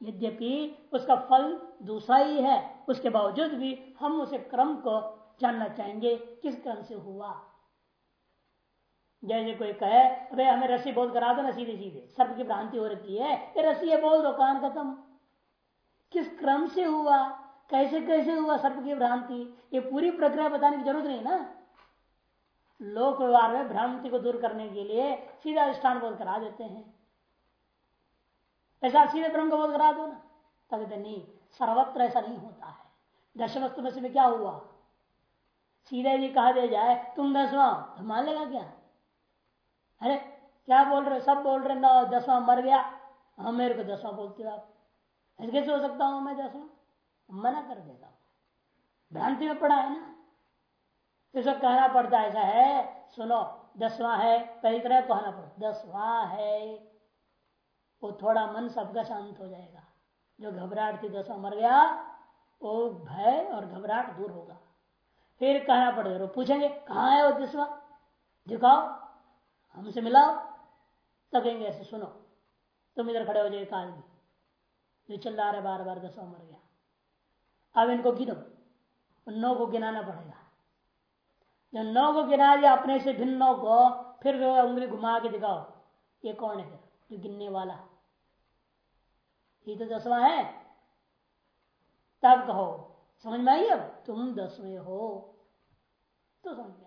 यद्यपि उसका फल दूसरा ही है, उसके बावजूद भी हम उसे क्रम को जानना चाहेंगे किस क्रम से हुआ। जैसे कोई कहे अरे हमें रस्सी बोल करा दो ना सीधे सीधे सर्प की भ्रांति हो रखी है, ये रस्सी है बोल दो कान खत्म। किस क्रम से हुआ? कैसे कैसे हुआ सर्प की भ्रांति? ये पूरी प्रक्रिया बताने की ज़रूरत नहीं ना। लोक व्यवहार में भ्रांति को दूर करने के लिए सीधा स्थान बोल करा देते हैं। ऐसा सीधे ब्रह्म को बोध करा दो ना। तब नहीं, सर्वत्र ऐसा नहीं होता है। दश वस्तु में से क्या हुआ? सीधे जी कहा दे जाए, तुम दसवां। तो मान लेगा क्या? अरे, क्या बोल रहे सब बोल रहे ना, दसवां मर गया। हाँ मेरे को दसवां बोलते हो आप। ऐसे कैसे हो सकता हूँ मैं दसवां? मना कर देता भ्रांति में पड़ा है ना। सब कहना पड़ता है, ऐसा है, सुनो, दसवा है पहली तरह कहना पड़ता दसवां है। वो थोड़ा मन सबका शांत हो जाएगा। जो घबराहट थी दसवां मर गया, वो भय और घबराहट दूर होगा। फिर कहना पड़ेगा पूछेंगे, कहाँ है वो दसवां दिखाओ हमसे मिलाओ तब कहेंगे, ऐसे सुनो, तुम इधर खड़े हो जाए काल में जो चल रहा बार बार दसवा मर गया। अब इनको गिनो नौ को गिनाना पड़ेगा। जब नौ को गिना दिया अपने से भिन्न नौ को, फिर उंगली घुमा के दिखाओ, ये कौन है जो गिनने वाला। ये तो दसवा है। तब कहो, समझ में आई अब? तुम दसवें हो तो समझ में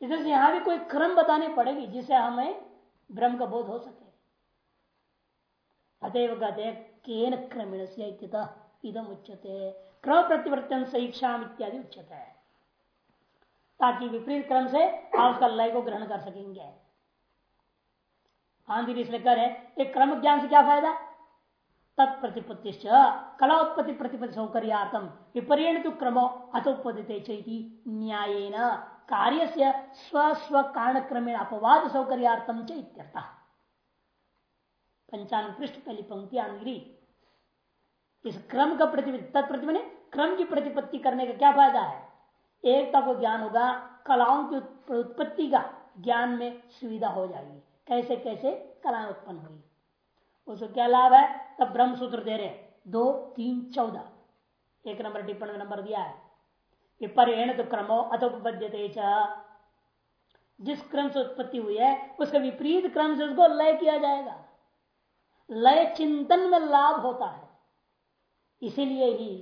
इसलिए यहाँ भी कोई क्रम बतानी पड़ेगी जिसे हमें ब्रह्म का बोध हो सके। अतएव कहते केन क्रमेण से इदम उच्चते क्रम प्रतिवर्तन से इच्छा इत्यादि उच्चता है ताकि विपरीत क्रम से आप उसका लय को ग्रहण कर सकेंगे। आंधी इसलिए कर है, एक क्रम ज्ञान से क्या फ़ायदा? तत्प्रतिपत्ति कला उत्पत्ति प्रतिपत्ति सौकर्यार्थम विपर्यण तो क्रमो अतोत्पत्ति न्याय कार्य से स्व स्व कारण क्रमेण अपवाद सौकर्यार्थम चर्थ पंचान पृष्ठ, पहली पंक्ति आंगिरी इस क्रम का प्रतिपत्ति, तत्प्रति क्रम की प्रतिपत्ति करने का क्या फ़ायदा है? एकता को ज्ञान होगा, कलाओं की उत्पत्ति का ज्ञान में सुविधा हो जाएगी। कैसे कैसे कलाएँ उत्पन्न हुई। उसको क्या लाभ है? तब ब्रह्म सूत्र दे रहे दो, तीन, चौदह। एक नंबर टिप्पणी नंबर दिया है। विपर्यण तो क्रमो अतोपद्यते जिस क्रम से उत्पत्ति हुई है, उसके विपरीत क्रम से उसको लय किया जाएगा। लय चिंतन में लाभ होता है। इसीलिए ही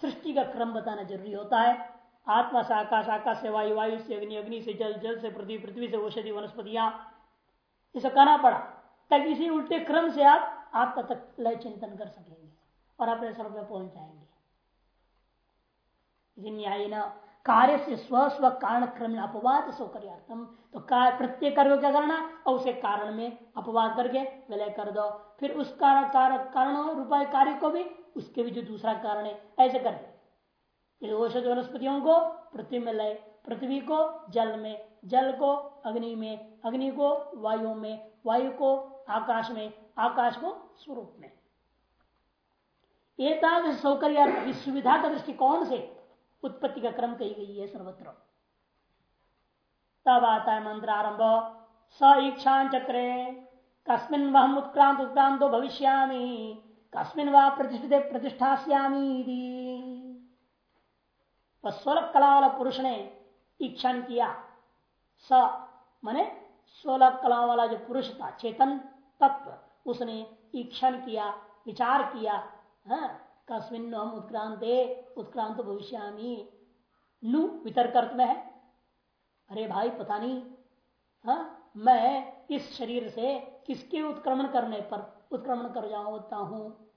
सृष्टि का क्रम बताना ज़रूरी होता है। आत्मा से आकाश आकाश से वायु वायु से अग्नि अग्नि से जल जल से पृथ्वी पृथ्वी से औषधि, वनस्पतियाँ इसे कहना पड़ा ताकि इसी उल्टे क्रम से आप आत्मा तक लय चिंतन कर सकेंगे और अपने सर्व में पहुँच जाएँगे। न्याय न कार्य से स्व स्व कारण क्रम अपवाद सो सौकर्यार्थम तो प्रत्येक कार्य क्या करना और उसे कारण में अपवाद करके विलय कर दो। फिर उस कारण कारण रूपाय कार्य को भी, उसके भी जो दूसरा कारण है, ऐसे कर दे। वनस्पतियों को पृथ्वी में लय पृथ्वी को जल में, जल को अग्नि में, अग्नि को वायु में, वायु को आकाश में, आकाश को स्वरूप में। एक सौकर्य सुविधा का दृष्टिकोण से उत्पत्ति का क्रम कही गई है सर्वत्र। तब आता है मंत्र आरंभ। स इच्छा चक्रे, कस्मिन वह उत्क्रांत उत्क्रांतो भविष्यामी, कस्मिन वह प्रतिष्ठित प्रतिष्ठास्यामी सोलह कला वाला पुरुष ने इच्छा किया। स, मने सोलह कला वाला जो पुरुष था, चेतन तत्व, उसने इच्छा किया, विचार किया हाँ कस्मिन हम उत्क्रांते, उत्क्रांत भविष्यामी। नु वितर्क में है। अरे भाई, पता नहीं, हा? मैं इस शरीर से किसके उत्क्रमण करने पर, उत्क्रमण कर जाता हूँ?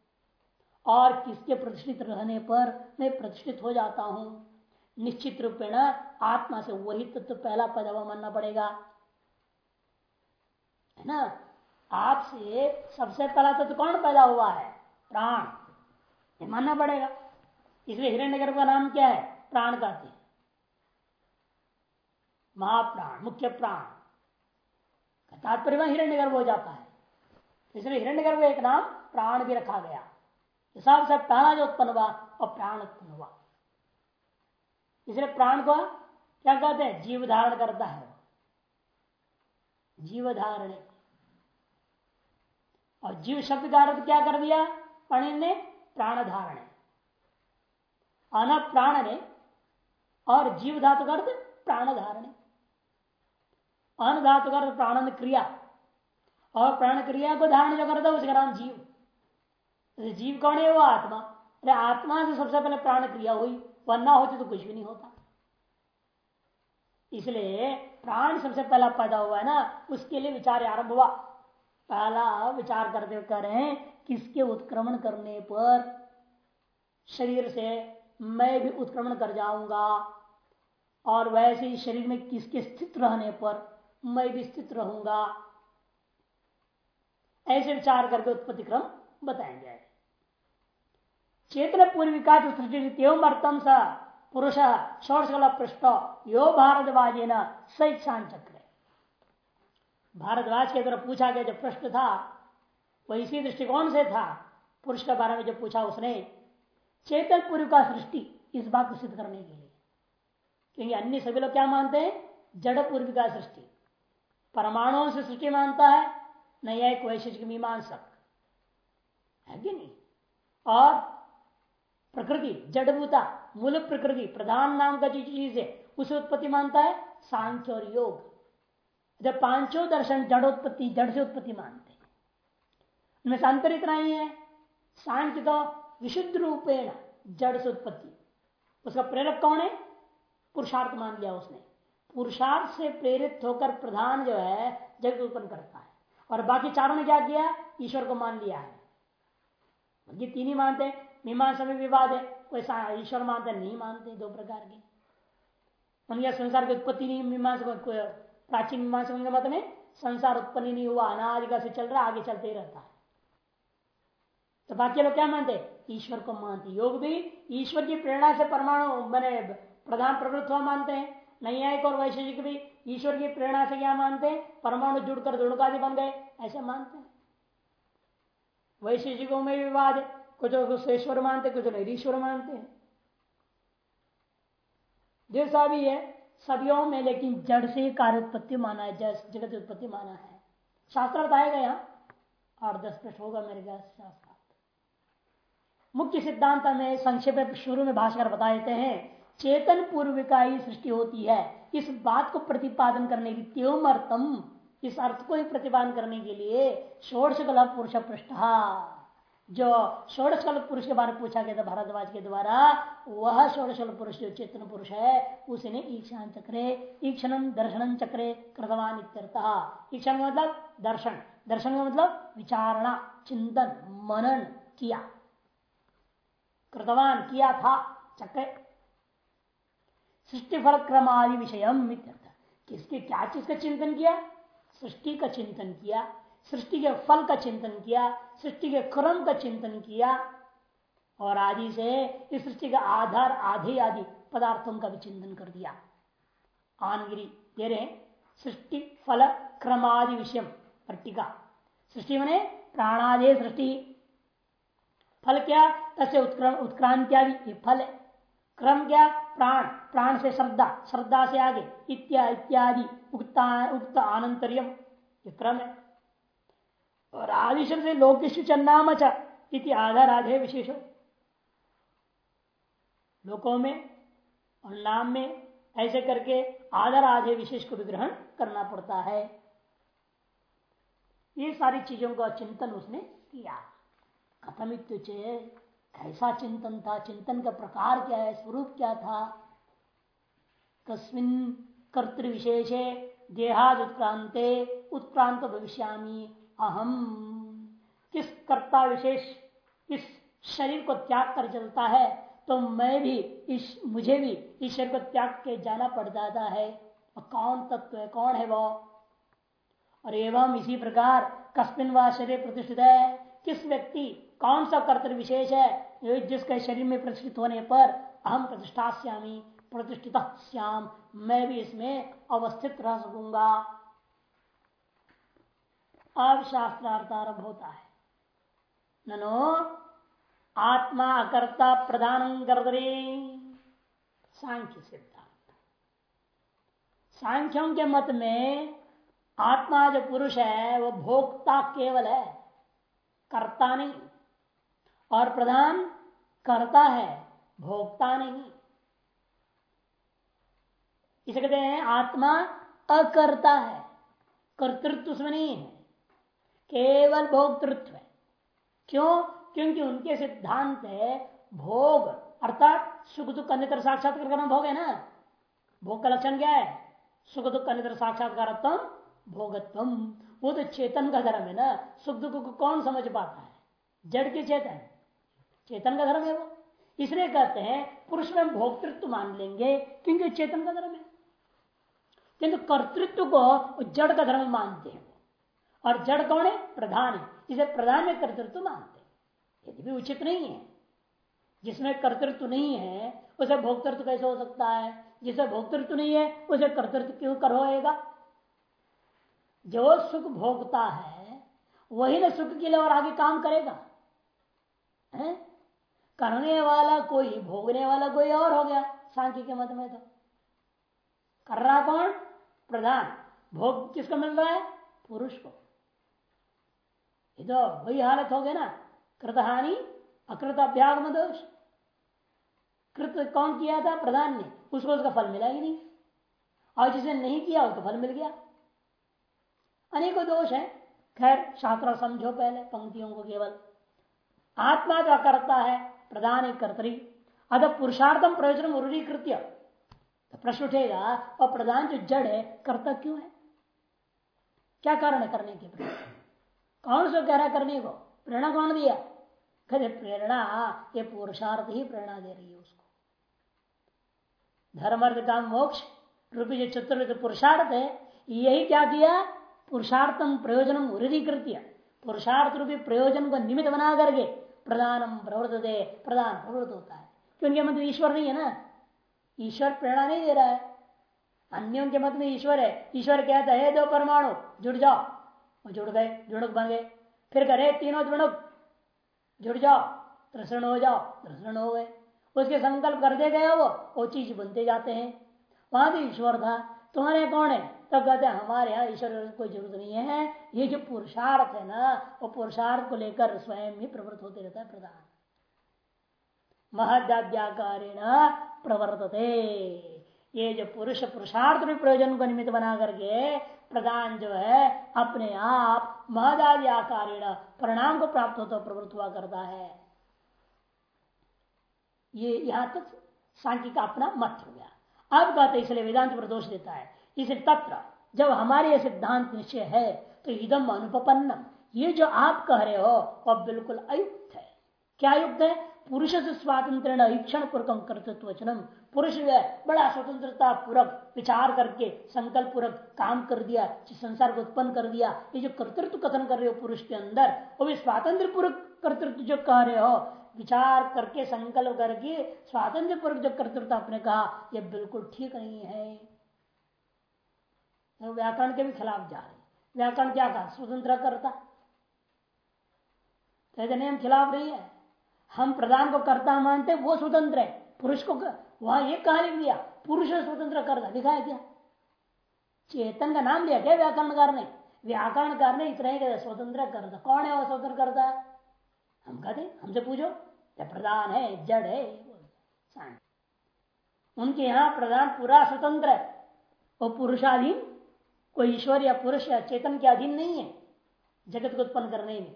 और किसके प्रतिष्ठित रहने पर मैं प्रतिष्ठित हो जाता हूँ? निश्चित रूपेण आत्मा से वही तत्व तो पहला पैदा मानना पड़ेगा। है ना? आपसे सबसे पहला तत्व तो कौन पैदा हुआ है? प्राण। ये मानना पड़ेगा। इसलिए हिरण्य का नाम क्या है? प्राण कहते हैं। महाप्राण, मुख्य प्राण। तात्पर्य में हिरण्य गर्भ हो जाता है। इसलिए हिरण्य गर्भ एक नाम प्राण भी रखा गया। सबसे पहला जो उत्पन्न हुआ और प्राण उत्पन्न हुआ। इसलिए प्राण को क्या कहते हैं? जीव धारण करता है। जीव धारण। और जीव शब्द का अर्थ क्या कर दिया? पाणी ने प्राण धारण। अन प्राण ने और जीव धातु का अर्थ प्राण धारण। अन धातु का अर्थ प्राणन क्रिया। और प्राण क्रिया को धारण जो करता है उसका नाम जीव। जीव कौन है? वो आत्मा। अरे आत्मा से सबसे पहले प्राण क्रिया हुई। वरना होती तो कुछ भी नहीं होता। इसलिए प्राण सबसे पहला पैदा हुआ है ना, उसके लिए विचार आरंभ हुआ। पहला विचार करते हुए कह रहे हैं, किसके उत्क्रमण करने पर? शरीर से, मैं भी उत्क्रमण कर जाऊँगा। और वैसे ही शरीर में किसके स्थित रहने पर? मैं भी स्थित रहूँगा। ऐसे विचार करके उत्पत्ति क्रम बताएँगे चेतन पूर्विका तो अर्थम सा पुरुष षोड़शकला पृष्ठ यो भारद्वाज न सैक्षान चक्र भारद्वाज के द्वारा पूछा गया जो प्रश्न था, वह इसी दृष्टिकोण से था, पुरुष के बारे में जो पूछा उसने चेतन पूर्व का सृष्टि इस बात को सिद्ध करने के लिए। क्योंकि अन्य सभी लोग क्या मानते हैं? जड़ पूर्व का सृष्टि परमाणुओं से सृष्टि मानता है नहीं एक वैशिष्ट मीमांसक। है कि नहीं? और प्रकृति, जड़भूता, मूल प्रकृति, प्रधान नाम का जो चीज़ है, उसे उत्पत्ति मानता है सांख्य और योग। जब पाँचों दर्शन जड़ोत्पत्ति, जड़ से उत्पत्ति मानते हैं। उनमें इतना ही है, सांख्य का विशुद्ध रूपेण जड़ से उत्पत्ति। उसका प्रेरक कौन है? पुरुषार्थ मान लिया उसने। पुरुषार्थ से प्रेरित होकर प्रधान जो है, जगत उत्पन्न करता है। और बाकी चारों ने क्या किया? ईश्वर को मान लिया है। ये तीन ही मानते मीमांसा में विवाद है। कोई ईश्वर मानते नहीं मानते दो प्रकार के। उनके संसार की उत्पत्ति नहीं, मीमांसा प्राचीन मीमांसा उनके मत में संसार उत्पन्न नहीं हुआ अनाज का से चल रहा, आगे चलते ही रहता है। तो बाकी लोग क्या मानते ईश्वर को मानते योग भी ईश्वर की प्रेरणा से परमाणु मैंने प्रधान प्रवृत्व मानते हैं। नैयायिक और वैशेषिक भी ईश्वर की प्रेरणा से क्या मानते हैं? परमाणु जुड़कर दुड़कादि बन गए, ऐसे मानते हैं। वैशेषिकों में विवाद है। कुछ लोग ईश्वर मानते, कुछ लोग ईश्वर मानते हैं। जैसा भी है, सदियों में लेकिन जड़ से ही कार्य उत्पत्ति माना है जगत उत्पत्ति माना है। शास्त्र बताएगा यहाँ, आठ दस पृष्ठ होगा मेरे शास्त्र। मुख्य सिद्धांत में संक्षेप शुरू में भाषकर बता देते हैं, चेतन पूर्व का ही सृष्टि होती है। इस बात को प्रतिपादन करने की त्योमर्थम इस अर्थ को ही प्रतिपादन करने के लिए षोड़श पुरुष पृष्ठ। जो षोड़शल पुरुष के बारे में पूछा गया था भारद्वाज के द्वारा, वह षोड़शल पुरुष, जो चेतन पुरुष है, उसने ईक्षण चक्रे, ईक्षण दर्शन चक्रे कृतवान ईक्षण का मतलब दर्शन। दर्शन का मतलब विचारणा, चिंतन, मनन किया। कृतवान किया था चक्र। सृष्टि फल क्रम आदि विषय किसके, क्या चीज़ का चिंतन किया? सृष्टि का चिंतन किया। सृष्टि के फल का चिंतन किया, सृष्टि के क्रम का चिंतन किया, और आदि से इस सृष्टि का आधार, आधे आदि पदार्थों का भी चिंतन कर दिया। आनगिरी दे रहे सृष्टि, फल क्रमादि विषय पट्टिका। सृष्टि मने प्राणादि सृष्टि। फल क्या? तसे उत्क्रम उत्क्रांत्यादि फल है। क्रम क्या? प्राण। प्राण से श्रद्धा श्रद्धा से आगे, इत्या, इत्यादि, उक्ता, उक्त आनंतरियम, ये क्रम है। और आदिशम से लोकेश चन्नाम इति आधार आधे विशेष। लोकों में और नाम में ऐसे करके आधार आधे विशेष को भी ग्रहण करना पड़ता है। ये सारी चीज़ों का चिंतन उसने किया। कथम कैसा चिंतन था, चिंतन का प्रकार क्या है, स्वरूप क्या था? कस्मिन कर्तृ विशेषे देहाद उत्क्रांते उत्क्रांत भविष्यामी। अहम। किस कर्ता विशेष इस शरीर को त्याग कर चलता है तो मैं भी इस, मुझे भी इस शरीर को त्याग के जाना पड़ जाता है। और कौन तत्व है? कौन है वो? और एवं इसी प्रकार कस्मिन व शरीर प्रतिष्ठित है। किस व्यक्ति, कौन सा कर्तव्य विशेष है जिसके शरीर में प्रतिष्ठित होने पर अहम प्रतिष्ठा श्यामी प्रतिष्ठित श्याम, मैं भी इसमें अवस्थित रह सकूँगा। अब शास्त्रार्थ आरंभ होता है। ननो, आत्मा अकर्ता प्रधान कर सांख्य सिद्धांत। सांख्यों के मत में आत्मा जो पुरुष है, वो भोक्ता केवल है, करता नहीं। और प्रधान करता है, भोक्ता नहीं। इसे कहते हैं आत्मा अकर्ता है, कर्तृत्व उसमें नहीं है। केवल भोक्तृत्व है। क्यों? क्योंकि उनके सिद्धांत है, भोग, अर्थात सुख दुख अन्य साक्षात्कार करना भोग है ना? भोग का लक्षण क्या है? सुख दुख अन्य साक्षात्कार भोगत्व। वो तो चेतन का धर्म है ना? सुख दुख को कौन समझ पाता है? जड़ के चेतन। चेतन का धर्म है वो। इसलिए कहते हैं, पुरुष में भोक्तृत्व मान लेंगे, क्योंकि चेतन का धर्म है। किंतु कर्तृत्व को जड़ का धर्म मानते हैं और जड़ कौन है? प्रधान है। इसे प्रधान में कर्तृत्व मानते यदि भी उचित नहीं है, जिसमें कर्तृत्व नहीं है, उसे भोक्तृत्व कैसे हो सकता है? जिसे भोक्तृत्व नहीं है, उसे कर्तृत्व क्यों कर होएगा? जो सुख भोगता है, वही ना सुख के लिए और आगे काम करेगा। है? करने वाला कोई, भोगने वाला कोई और हो गया, सांख्य के मत में तो। कर रहा कौन? प्रधान। भोग किसको मिल रहा है? पुरुष को। ये तो वही हालत हो गया ना? कृत हानि अकृत अभ्यागम दोष कृत कौन किया था? प्रधान ने। उसको उसका फल मिला ही नहीं। और जिसे नहीं किया, उसको फल मिल गया। अनेकों दोष है। खैर, शास्त्र समझो पहले, पंक्तियों को केवल। आत्मा जो करता है, प्रधान कर्तरी। अतः पुरुषार्थम प्रयोजन उरूढ़ीकृत्य तो प्रश्न उठेगा, और प्रधान जो जड़ है कर्ता क्यों है? क्या कारण है करने के प्रति? कौन सा कह रहा करने को? प्रेरणा कौन दिया? कहते, प्रेरणा, ये पुरुषार्थ ही प्रेरणा दे रही है उसको। धर्म अर्थ काम मोक्ष, रूपी जो चतुर्थ पुरुषार्थ है, यही क्या किया? पुरुषार्थम प्रयोजन उदीकृत्य पुरुषार्थ रूपी प्रयोजन को निमित्त बना करके प्रधानम प्रवृत्त दे प्रधान प्रवृत्त होता है। क्योंकि मतलब ईश्वर नहीं है ना? ईश्वर प्रेरणा नहीं दे रहा है। अन्यों के मत में ईश्वर है। ईश्वर कहता है दो परमाणु, जुड़ जाओ। वो जुड़ गए, जुड़क बन गए। फिर करे तीनों जुड़क। जुड़ जाओ त्रसण हो जाओ त्रसण हो गए। उसके संकल्प कर दे गए वो वो चीज़ बनते जाते हैं। वहाँ भी ईश्वर था। तुम्हारे कौन है? तब कहते हैं, हमारे यहाँ ईश्वर कोई ज़रूरत नहीं है। ये जो पुरुषार्थ है ना, वो पुरुषार्थ को लेकर स्वयं ही प्रवृत्त होते रहता है प्रधान। महदाद्याकारेण प्रवर्तते। ये जो पुरुष पुरुषार्थ भी प्रयोजन को निमित्त बना करके प्रधान जो है, अपने आप महदादि आकारेण परिणाम को प्राप्त होता प्रवृत्त हुआ करता है। ये यहाँ तक सांख्य का अपना मत हो गया। अब कहते इसलिए वेदांत पर दोष देता है। इसलिए तत्र, जब हमारे ये सिद्धांत निश्चय है तो इदम अनुपन्नम ये जो आप कह रहे हो वह बिल्कुल अयुक्त है। क्या युक्त है? पुरुष से स्वातंत्र ईक्षण पूर्वक कर्तृत्व पुरुष बड़ा स्वतंत्रता पूर्वक विचार करके, संकल्प पूर्वक काम कर दिया संसार को उत्पन्न कर दिया। ये जो कर्तृत्व कथन कर रहे हो पुरुष के अंदर, वो भी स्वातंत्र पूर्वक कर्तृत्व जो कह रहे हो, विचार करके, संकल्प करके स्वातंत्र पूर्वक जो कर्तृत्व आपने कहा यह बिल्कुल ठीक नहीं है। तो व्याकरण के भी खिलाफ जा रहे व्याकरण क्या कहा स्वतंत्र करता। कहते नहीं हम खिलाफ नहीं है। हम प्रधान को करता मानते वो स्वतंत्र है। पुरुष को वहाँ ये कहा लिख दिया पुरुष स्वतंत्र करता दिखाया क्या? चेतन का नाम लिया क्या व्याकरणकार ने? व्याकरणकार ने इतना ही स्वतंत्र करता कौन है वो स्वतंत्र करता हम कहते हमसे पूछो प्रधान है, जड़ है उनके यहाँ प्रधान पूरा स्वतंत्र है। वो पुरुषाधीन, कोई ईश्वर या पुरुष या चेतन के अधीन नहीं है, जगत को उत्पन्न करने में।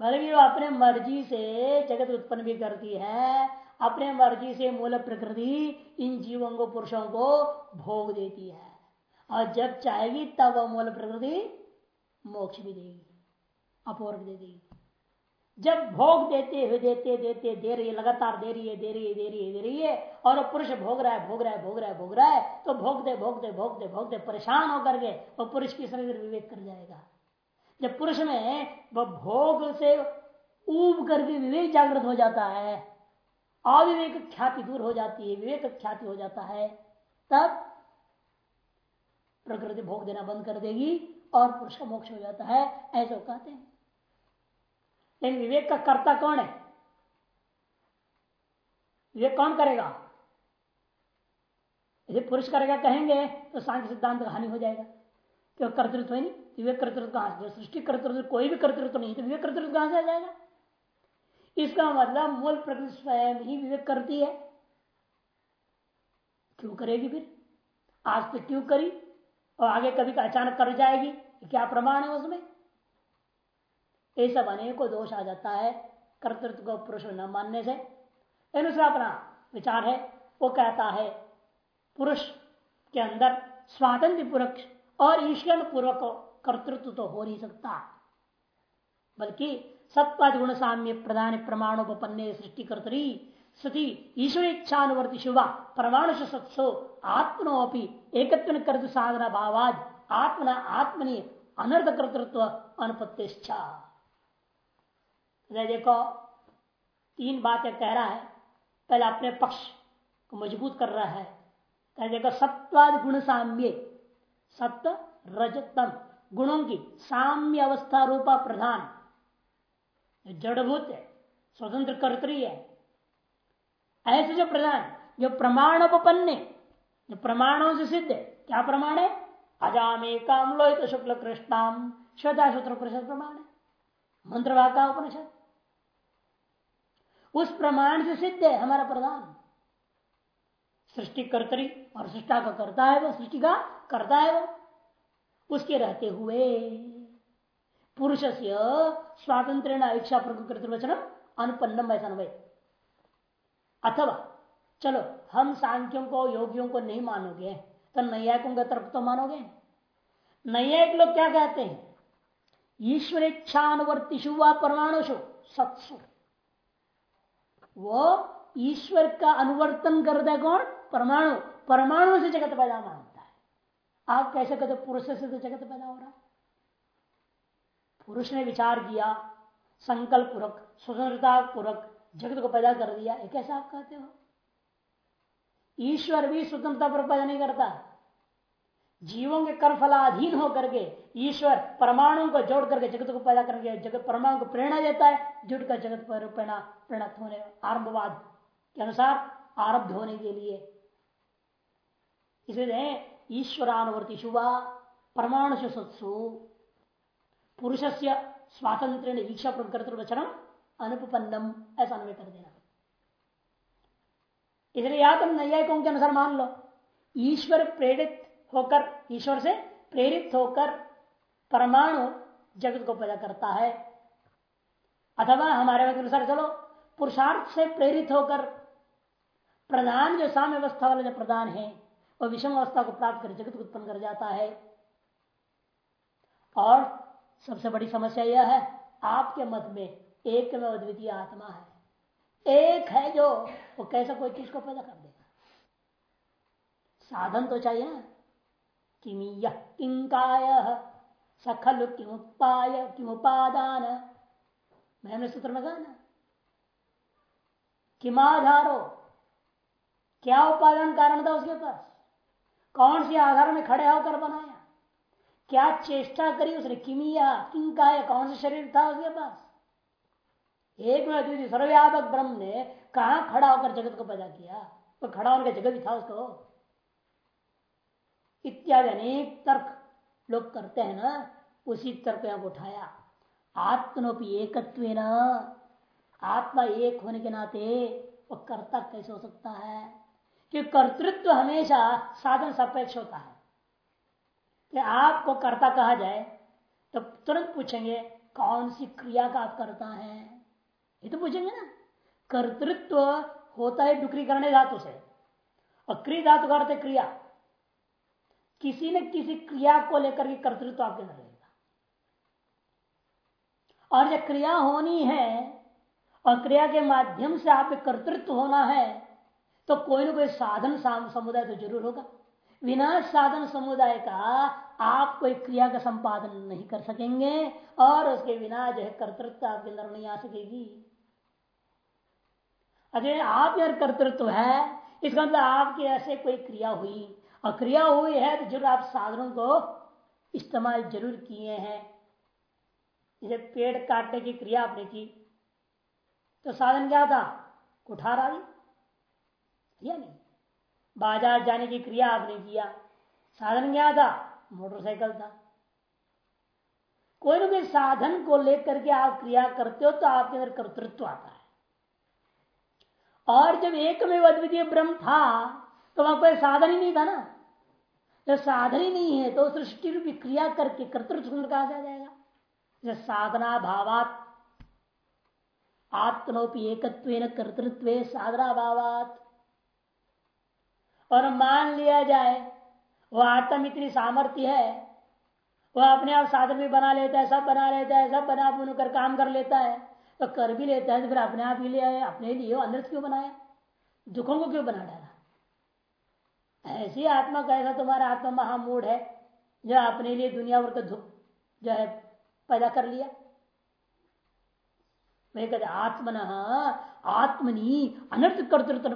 बल्कि वो अपने मर्ज़ी से जगत उत्पन्न भी करती है अपने मर्ज़ी से मूल प्रकृति इन जीवों को, पुरुषों को भोग देती है। और जब चाहेगी, तब वह मूल प्रकृति मोक्ष भी देगी, अपूर्व दे देगी। जब भोग देते हुए, देते देते, दे रही है, लगातार दे रही है, दे रही है, दे रही है, दे रही है, और पुरुष भोग रहा है, भोग रहा है, भोग रहा है, भोग रहा है तो भोगते भोगते भोगते भोगते परेशान होकर के वो पुरुष की शरीर विवेक कर जाएगा। जब पुरुष में वह भोग से ऊब करके विवेक जागृत हो जाता है अविवेक ख्याति दूर हो जाती है, विवेक ख्याति हो जाता है, तब प्रकृति भोग देना बंद कर देगी और पुरुष का मोक्ष हो जाता है, ऐसा कहते हैं। लेकिन विवेक का कर्ता कौन है? विवेक कौन करेगा? यदि पुरुष करेगा कहेंगे तो सांख्य सिद्धांत का हानि हो जाएगा। क्यों? कर्तृत्व नहीं। विवेक कर्तृत्व कहाँ से? सृष्टि कर्तृत्व, कोई भी कर्तृत्व नहीं तो विवेक कर्तृत्व कहाँ से आ जाएगा? इसका मतलब मूल प्रकृति स्वयं ही विवेक करती है। क्यों करेगी फिर? आज तो क्यों करी? और आगे कभी अचानक कर जाएगी? क्या प्रमाण है उसमें? ये सब अनेकों दोष आ जाता है। कर्तृत्व को पुरुष न मानने से। दूसरा अपना विचार है। वो कहता है, पुरुष के अंदर स्वातंत्र पूर्वक और ईश्वर पूर्वक कर्तृत्व तो हो नहीं सकता। बल्कि सत्वाद गुण साम्य प्रधान प्रमाणोपन्ने सृष्टि कर्तरी सती ईश्वर इच्छानुवर्ति शुभा परमाणु सत्सो आत्मनोपि एकत्व कर्त साधना भावाद, आत्मना आत्मनि अनर्थ कर्तृत्व अनुपत्तिश्चा। देखो, तीन बातें कह रहा है। पहले अपने पक्ष को मज़बूत कर रहा है। कह देखो, सत्वाद गुण साम्य सत्व रजतम, गुणों की साम्य अवस्था रूपा प्रधान। जड़भूत है, स्वतंत्र कर्तरी है। ऐसे जो प्रधान, जो प्रमाण उपपन्ने जो प्रमाणों से सिद्ध है, क्या प्रमाण है? अजामे काम लोहित शुक्ल कृष्णाम श्रद्धा सूत्र परिषद प्रमाण है। मंत्र वाका उपनिषद। उस प्रमाण से सिद्ध है हमारा प्रधान। सृष्टि कर्तरी और सृष्टा का करता है वो, सृष्टि का करता है वो। उसके रहते हुए पुरुष से स्वातंत्र इच्छा प्रकृतिवचन अनुपन्नम ऐसा अथवा, चलो, हम सांख्यों को, योगियों को नहीं मानोगे तो नैयायिकों का तर्क तो मानोगे। नैयायिक लोग क्या कहते हैं? ईश्वर इच्छा इच्छानुवर्तिशु व परमाणुषु, सत्सु। वो ईश्वर का अनुवर्तन करता है कौन? परमाणु। परमाणु से जगत पैदा मानता है। आप कैसे कहते पुरुष से तो जगत पैदा हो रहा पुरुष ने विचार किया संकल्प पूर्वक स्वतंत्रता पूर्वक जगत को पैदा कर दिया। कैसे आप कहते हो? ईश्वर भी स्वतंत्रता पर पैदा नहीं करता। जीवों के कर फलाधीन होकर के ईश्वर परमाणु को जोड़ करके जगत को पैदा करके जगत परमाणु को प्रेरणा देता है जुड़ कर जगत पर प्रेरणा प्रेरणा होने, आरंभवाद के अनुसार आरब्ध होने के लिए। इसलिए ईश्वरानुवर्ति शुभा परमाणु सत्सु। पुरुष से स्वातंत्र इच्छा कर्तृवचनम अनुपन्नम ऐसा अन्वय कर देना। इसलिए या तुम नैयायिकों के अनुसार मान लो, ईश्वर प्रेरित होकर, ईश्वर से प्रेरित होकर परमाणु जगत को पैदा करता है। अथवा हमारे मत अनुसार चलो, पुरुषार्थ से प्रेरित होकर प्रधान जो साम्य अवस्था वाला जो प्रधान है वह विषम अवस्था को प्राप्त कर जगत उत्पन्न कर जाता है। और सबसे बड़ी समस्या यह है, आपके मत में एक में अद्वितीय आत्मा है। एक है जो, वो कैसा कोई चीज़ को पैदा कर देगा? साधन तो चाहिए ना। किमीय किंकाय सखल किम उपाय किम उपादान। मैंने सूत्र में कहा ना किमाधारो क्या उपादान कारण था उसके पास? कौन सी आधार में खड़े होकर बनाया? क्या चेष्टा करी उसने? किमिया किंकाय कौन सा शरीर था उसके पास? एक में सर्वव्यापक ब्रह्म ने कहा खड़ा होकर जगत को पैदा किया? तो खड़ा होकर जगत भी था उसको। इत्यादि अनेक तर्क लोग करते हैं ना, उसी तर्क यहाँ उठाया। आत्मनोपी एकत्व आत्मा एक होने के नाते वो कर्ता कैसे हो सकता है? कि कर्तृत्व हमेशा साधन सापेक्ष होता है। कि आपको कर्ता कहा जाए तो तुरंत पूछेंगे, कौन सी क्रिया का आप करता है? ये तो पूछेंगे ना। कर्तृत्व होता है डुकरी करने धातु से। और क्रिय धातु करते क्रिया। किसी न किसी क्रिया को लेकर के कर्तृत्व आपके अंदर रहेगा। और जब क्रिया होनी है, और क्रिया के माध्यम से आप कर्तृत्व होना है तो कोई ना कोई साधन समुदाय तो ज़रूर होगा। विनाश साधन समुदाय का आप कोई क्रिया का संपादन नहीं कर सकेंगे और उसके बिना जो है कर्तृत्व आपके अंदर नहीं आ सकेगी। अगर आप यार कर्तृत्व है, इसका मतलब आपके ऐसे कोई क्रिया हुई, और क्रिया हुई है तो ज़रूर आप साधनों को इस्तेमाल ज़रूर किए हैं। जैसे पेड़ काटने की क्रिया आपने की तो साधन क्या था? कुठार आदि? या नहीं? बाज़ार जाने की क्रिया आपने किया। साधन क्या था? मोटरसाइकिल था। कोई ना कोई साधन को लेकर के आप क्रिया करते हो तो आपके अंदर कर्तृत्व आता है। और जब एक में अद्वितीय ब्रह्म था तो वहाँ कोई साधन ही नहीं था ना। जब साधन ही नहीं है तो सृष्टि रूपी क्रिया करके कर्तृत्व कहा जा जाएगा। जब साधना भावात, आत्मनोपी एकत्व कर्तृत्व साधना भावात। और मान लिया जाए, वह आत्म इतनी सामर्थ्य है, वह अपने आप साधन भी बना लेता है, सब बना लेता है, सब बना बुन कर काम कर लेता है तो कर भी लेता है तो फिर अपने आप ही लिया अपने लिए अनर्थ क्यों बनाया? दुखों को क्यों बना डाला? ऐसी आत्मा का ऐसा तुम्हारा आत्मा महामूड है, जो अपने लिए दुनिया भर का दुख जो है पैदा कर लिया। वही कहते, आत्मन आत्मनि अनर्थ कर्तृत्व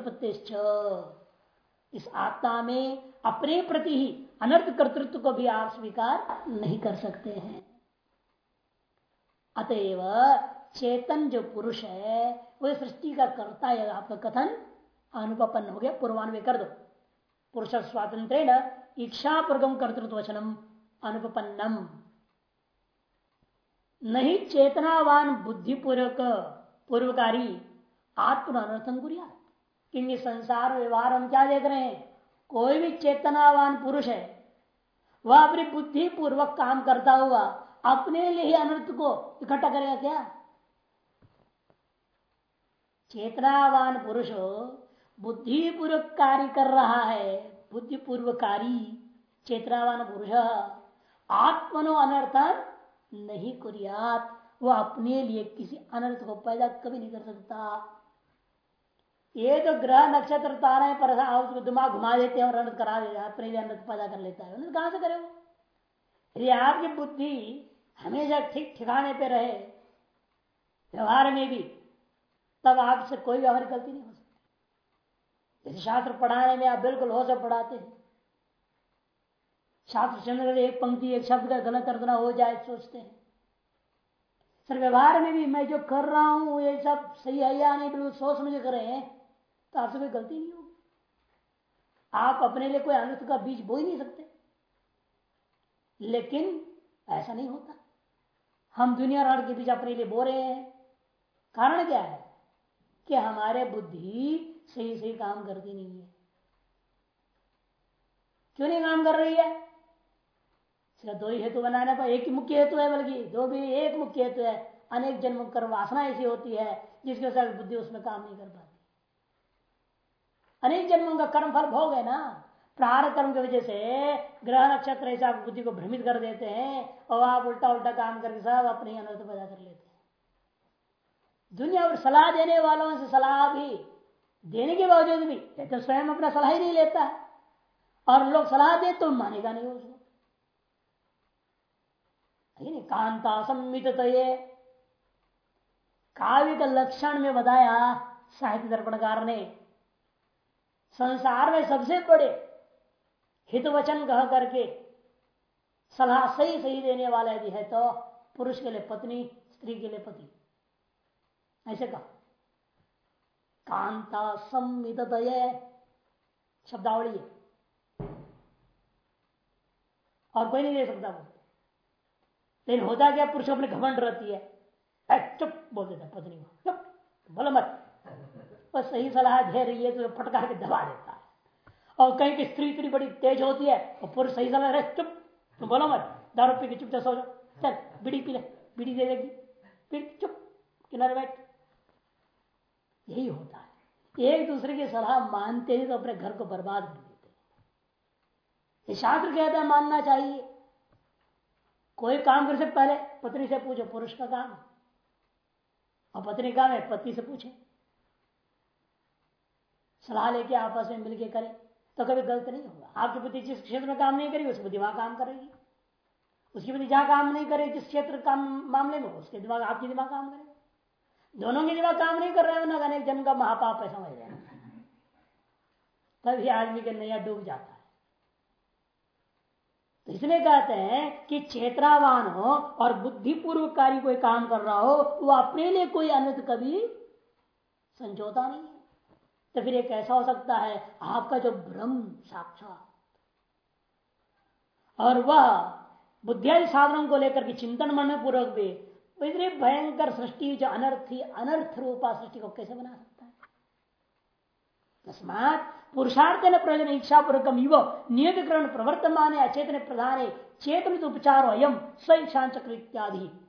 इस आत्मा में अपने प्रति ही अनर्थ कर्तृत्व को भी आप स्वीकार नहीं कर सकते हैं। अतएव चेतन जो पुरुष है वह सृष्टि का कर्ता है। आपका कथन अनुपन्न हो गया। पूर्वान्वय कर दो। पुरुष स्वातंत्र इच्छा पूर्वम कर्तृत्व वचनम अनुपन्नम नहीं चेतनावान बुद्धिपूर्वक पूर्वकारी आत्म अनर्थन कुरिया क्योंकि संसार व्यवहार हम क्या देख रहे हैं? कोई भी चेतनावान पुरुष है, वह अपनी बुद्धि पूर्वक काम करता हुआ अपने लिए ही अनर्थ को इकट्ठा करेगा क्या? चेतनावान पुरुष बुद्धिपूर्वक कार्य कर रहा है, बुद्धिपूर्वकारी चेतनावान पुरुष, आत्मनो अनर्थन नहीं कुरियात, वह अपने लिए किसी अनर्थ को पैदा कभी नहीं कर सकता। ये तो ग्रह नक्षत्र तारे पर उसको दिमाग घुमा देते हैं और अनर्थ करा देते हैं, अपने अनर्थ पैदा कर लेता है। कहाँ से करे वो? यदि आपकी बुद्धि हमेशा ठीक ठिकाने पे रहे, व्यवहार में भी, तब आपसे कोई व्यवहार गलती नहीं हो सकती। जैसे शास्त्र पढ़ाने में आप बिल्कुल हो से पढ़ाते हैं। शास्त्र चंद्र एक पंक्ति, एक शब्द का गलत अर्थ हो जाए, सोचते हैं। सर, व्यवहार में भी मैं जो कर रहा हूँ, ये सब सही है या नहीं, बिल्कुल सोच समझ करें तो आपसे कोई गलती नहीं होगी। आप अपने लिए कोई अनर्थ का बीज बो ही नहीं सकते। लेकिन ऐसा नहीं होता। हम दुनिया राड़ के बीच अपने लिए बो रहे हैं। कारण क्या है? कि हमारे बुद्धि सही सही काम करती नहीं है। क्यों नहीं काम कर रही है? सिर्फ़ दो ही हेतु बनाने पर एक ही मुख्य हेतु है, बल्कि दो भी एक मुख्य हेतु है। अनेक जन्म कर वासना ऐसी होती है जिसकी वजह से बुद्धि उसमें काम नहीं कर पाती। अनेक जन्मों का कर्म फल भोग है ना? प्रार कर्म की वजह से ग्रह नक्षत्र ऐसे आप बुद्धि को भ्रमित कर देते हैं और आप उल्टा उल्टा काम करके सब अपने अनर्थ पैदा कर लेते हैं। दुनिया और सलाह देने वालों से सलाह भी, देने के बावजूद भी तो स्वयं अपना सलाह ही नहीं लेता। और लोग सलाह दे तो मानेगा नहीं उसको कांता संमित काव्य का लक्षण में बताया साहित्य दर्पणकार ने संसार में सबसे बड़े हित वचन कह करके सलाह सही सही देने वाला यदि है तो पुरुष के लिए पत्नी, स्त्री के लिए पति। ऐसे कहा। कांता संमित शब्दावली है। और कोई नहीं दे सकता वो। लेकिन होता क्या, पुरुष अपने घमंड रहती है। चुप बोल देता पत्नी को। चुप, बोलो मत। बस सही सलाह दे रही है तो फटका के दबा देता है। और कहीं की स्त्री इतनी बड़ी तेज होती है और पुरुष सही सलाह रहे, चुप। तुम बोलो मत, दारू पी के चुप सो जाओ। चल, बीड़ी पी ले, बीड़ी दे देगी। फिर चुप, किनारे बैठ। यही होता है। एक दूसरे की सलाह मानते ही तो अपने घर को बर्बाद कर देते हैं। शास्त्र कहता है, मानना चाहिए। कोई काम कर से पहले पत्नी से पूछो, पुरुष का काम। और पत्नी काम है, पति से पूछे। सलाह लेके आपस में मिलके करें। तो कभी गलत नहीं होगा। आपकी बुद्धि जिस क्षेत्र में काम नहीं करेगी उस बुद्धि वहाँ काम करेगी। उसकी बुद्धि जहाँ काम नहीं करेगी जिस क्षेत्र का मामले में उसके दिमाग, आपकी दिमाग काम करेगा दोनों के दिमाग काम नहीं कर रहे हो ना अनेक जन का महापाप हो जाएगा तभी आदमी का नया डूब जाता है। तो इसलिए कहते हैं कि चेतनावान हो और बुद्धिपूर्वक कार्य कोई काम कर रहा हो, वो अपने लिए कोई अनंत कभी संजोता नहीं है। तो फिर ये कैसा हो सकता है? आपका जो ब्रह्म साक्षात। और वह बुद्धियादि साधनों को लेकर के चिंतन मन पूर्वक भी इतनी भयंकर सृष्टि, जो अनर्थी, अनर्थ रूपा सृष्टि को कैसे बना सकता है? तस्मात पुरुषार्थ न प्रयोजन इच्छा पूर्वक नियत ग्रहण प्रवर्तमान अचेतन प्रधान चेतन उपचार अयम स्व इच्छा चक्र इत्यादि।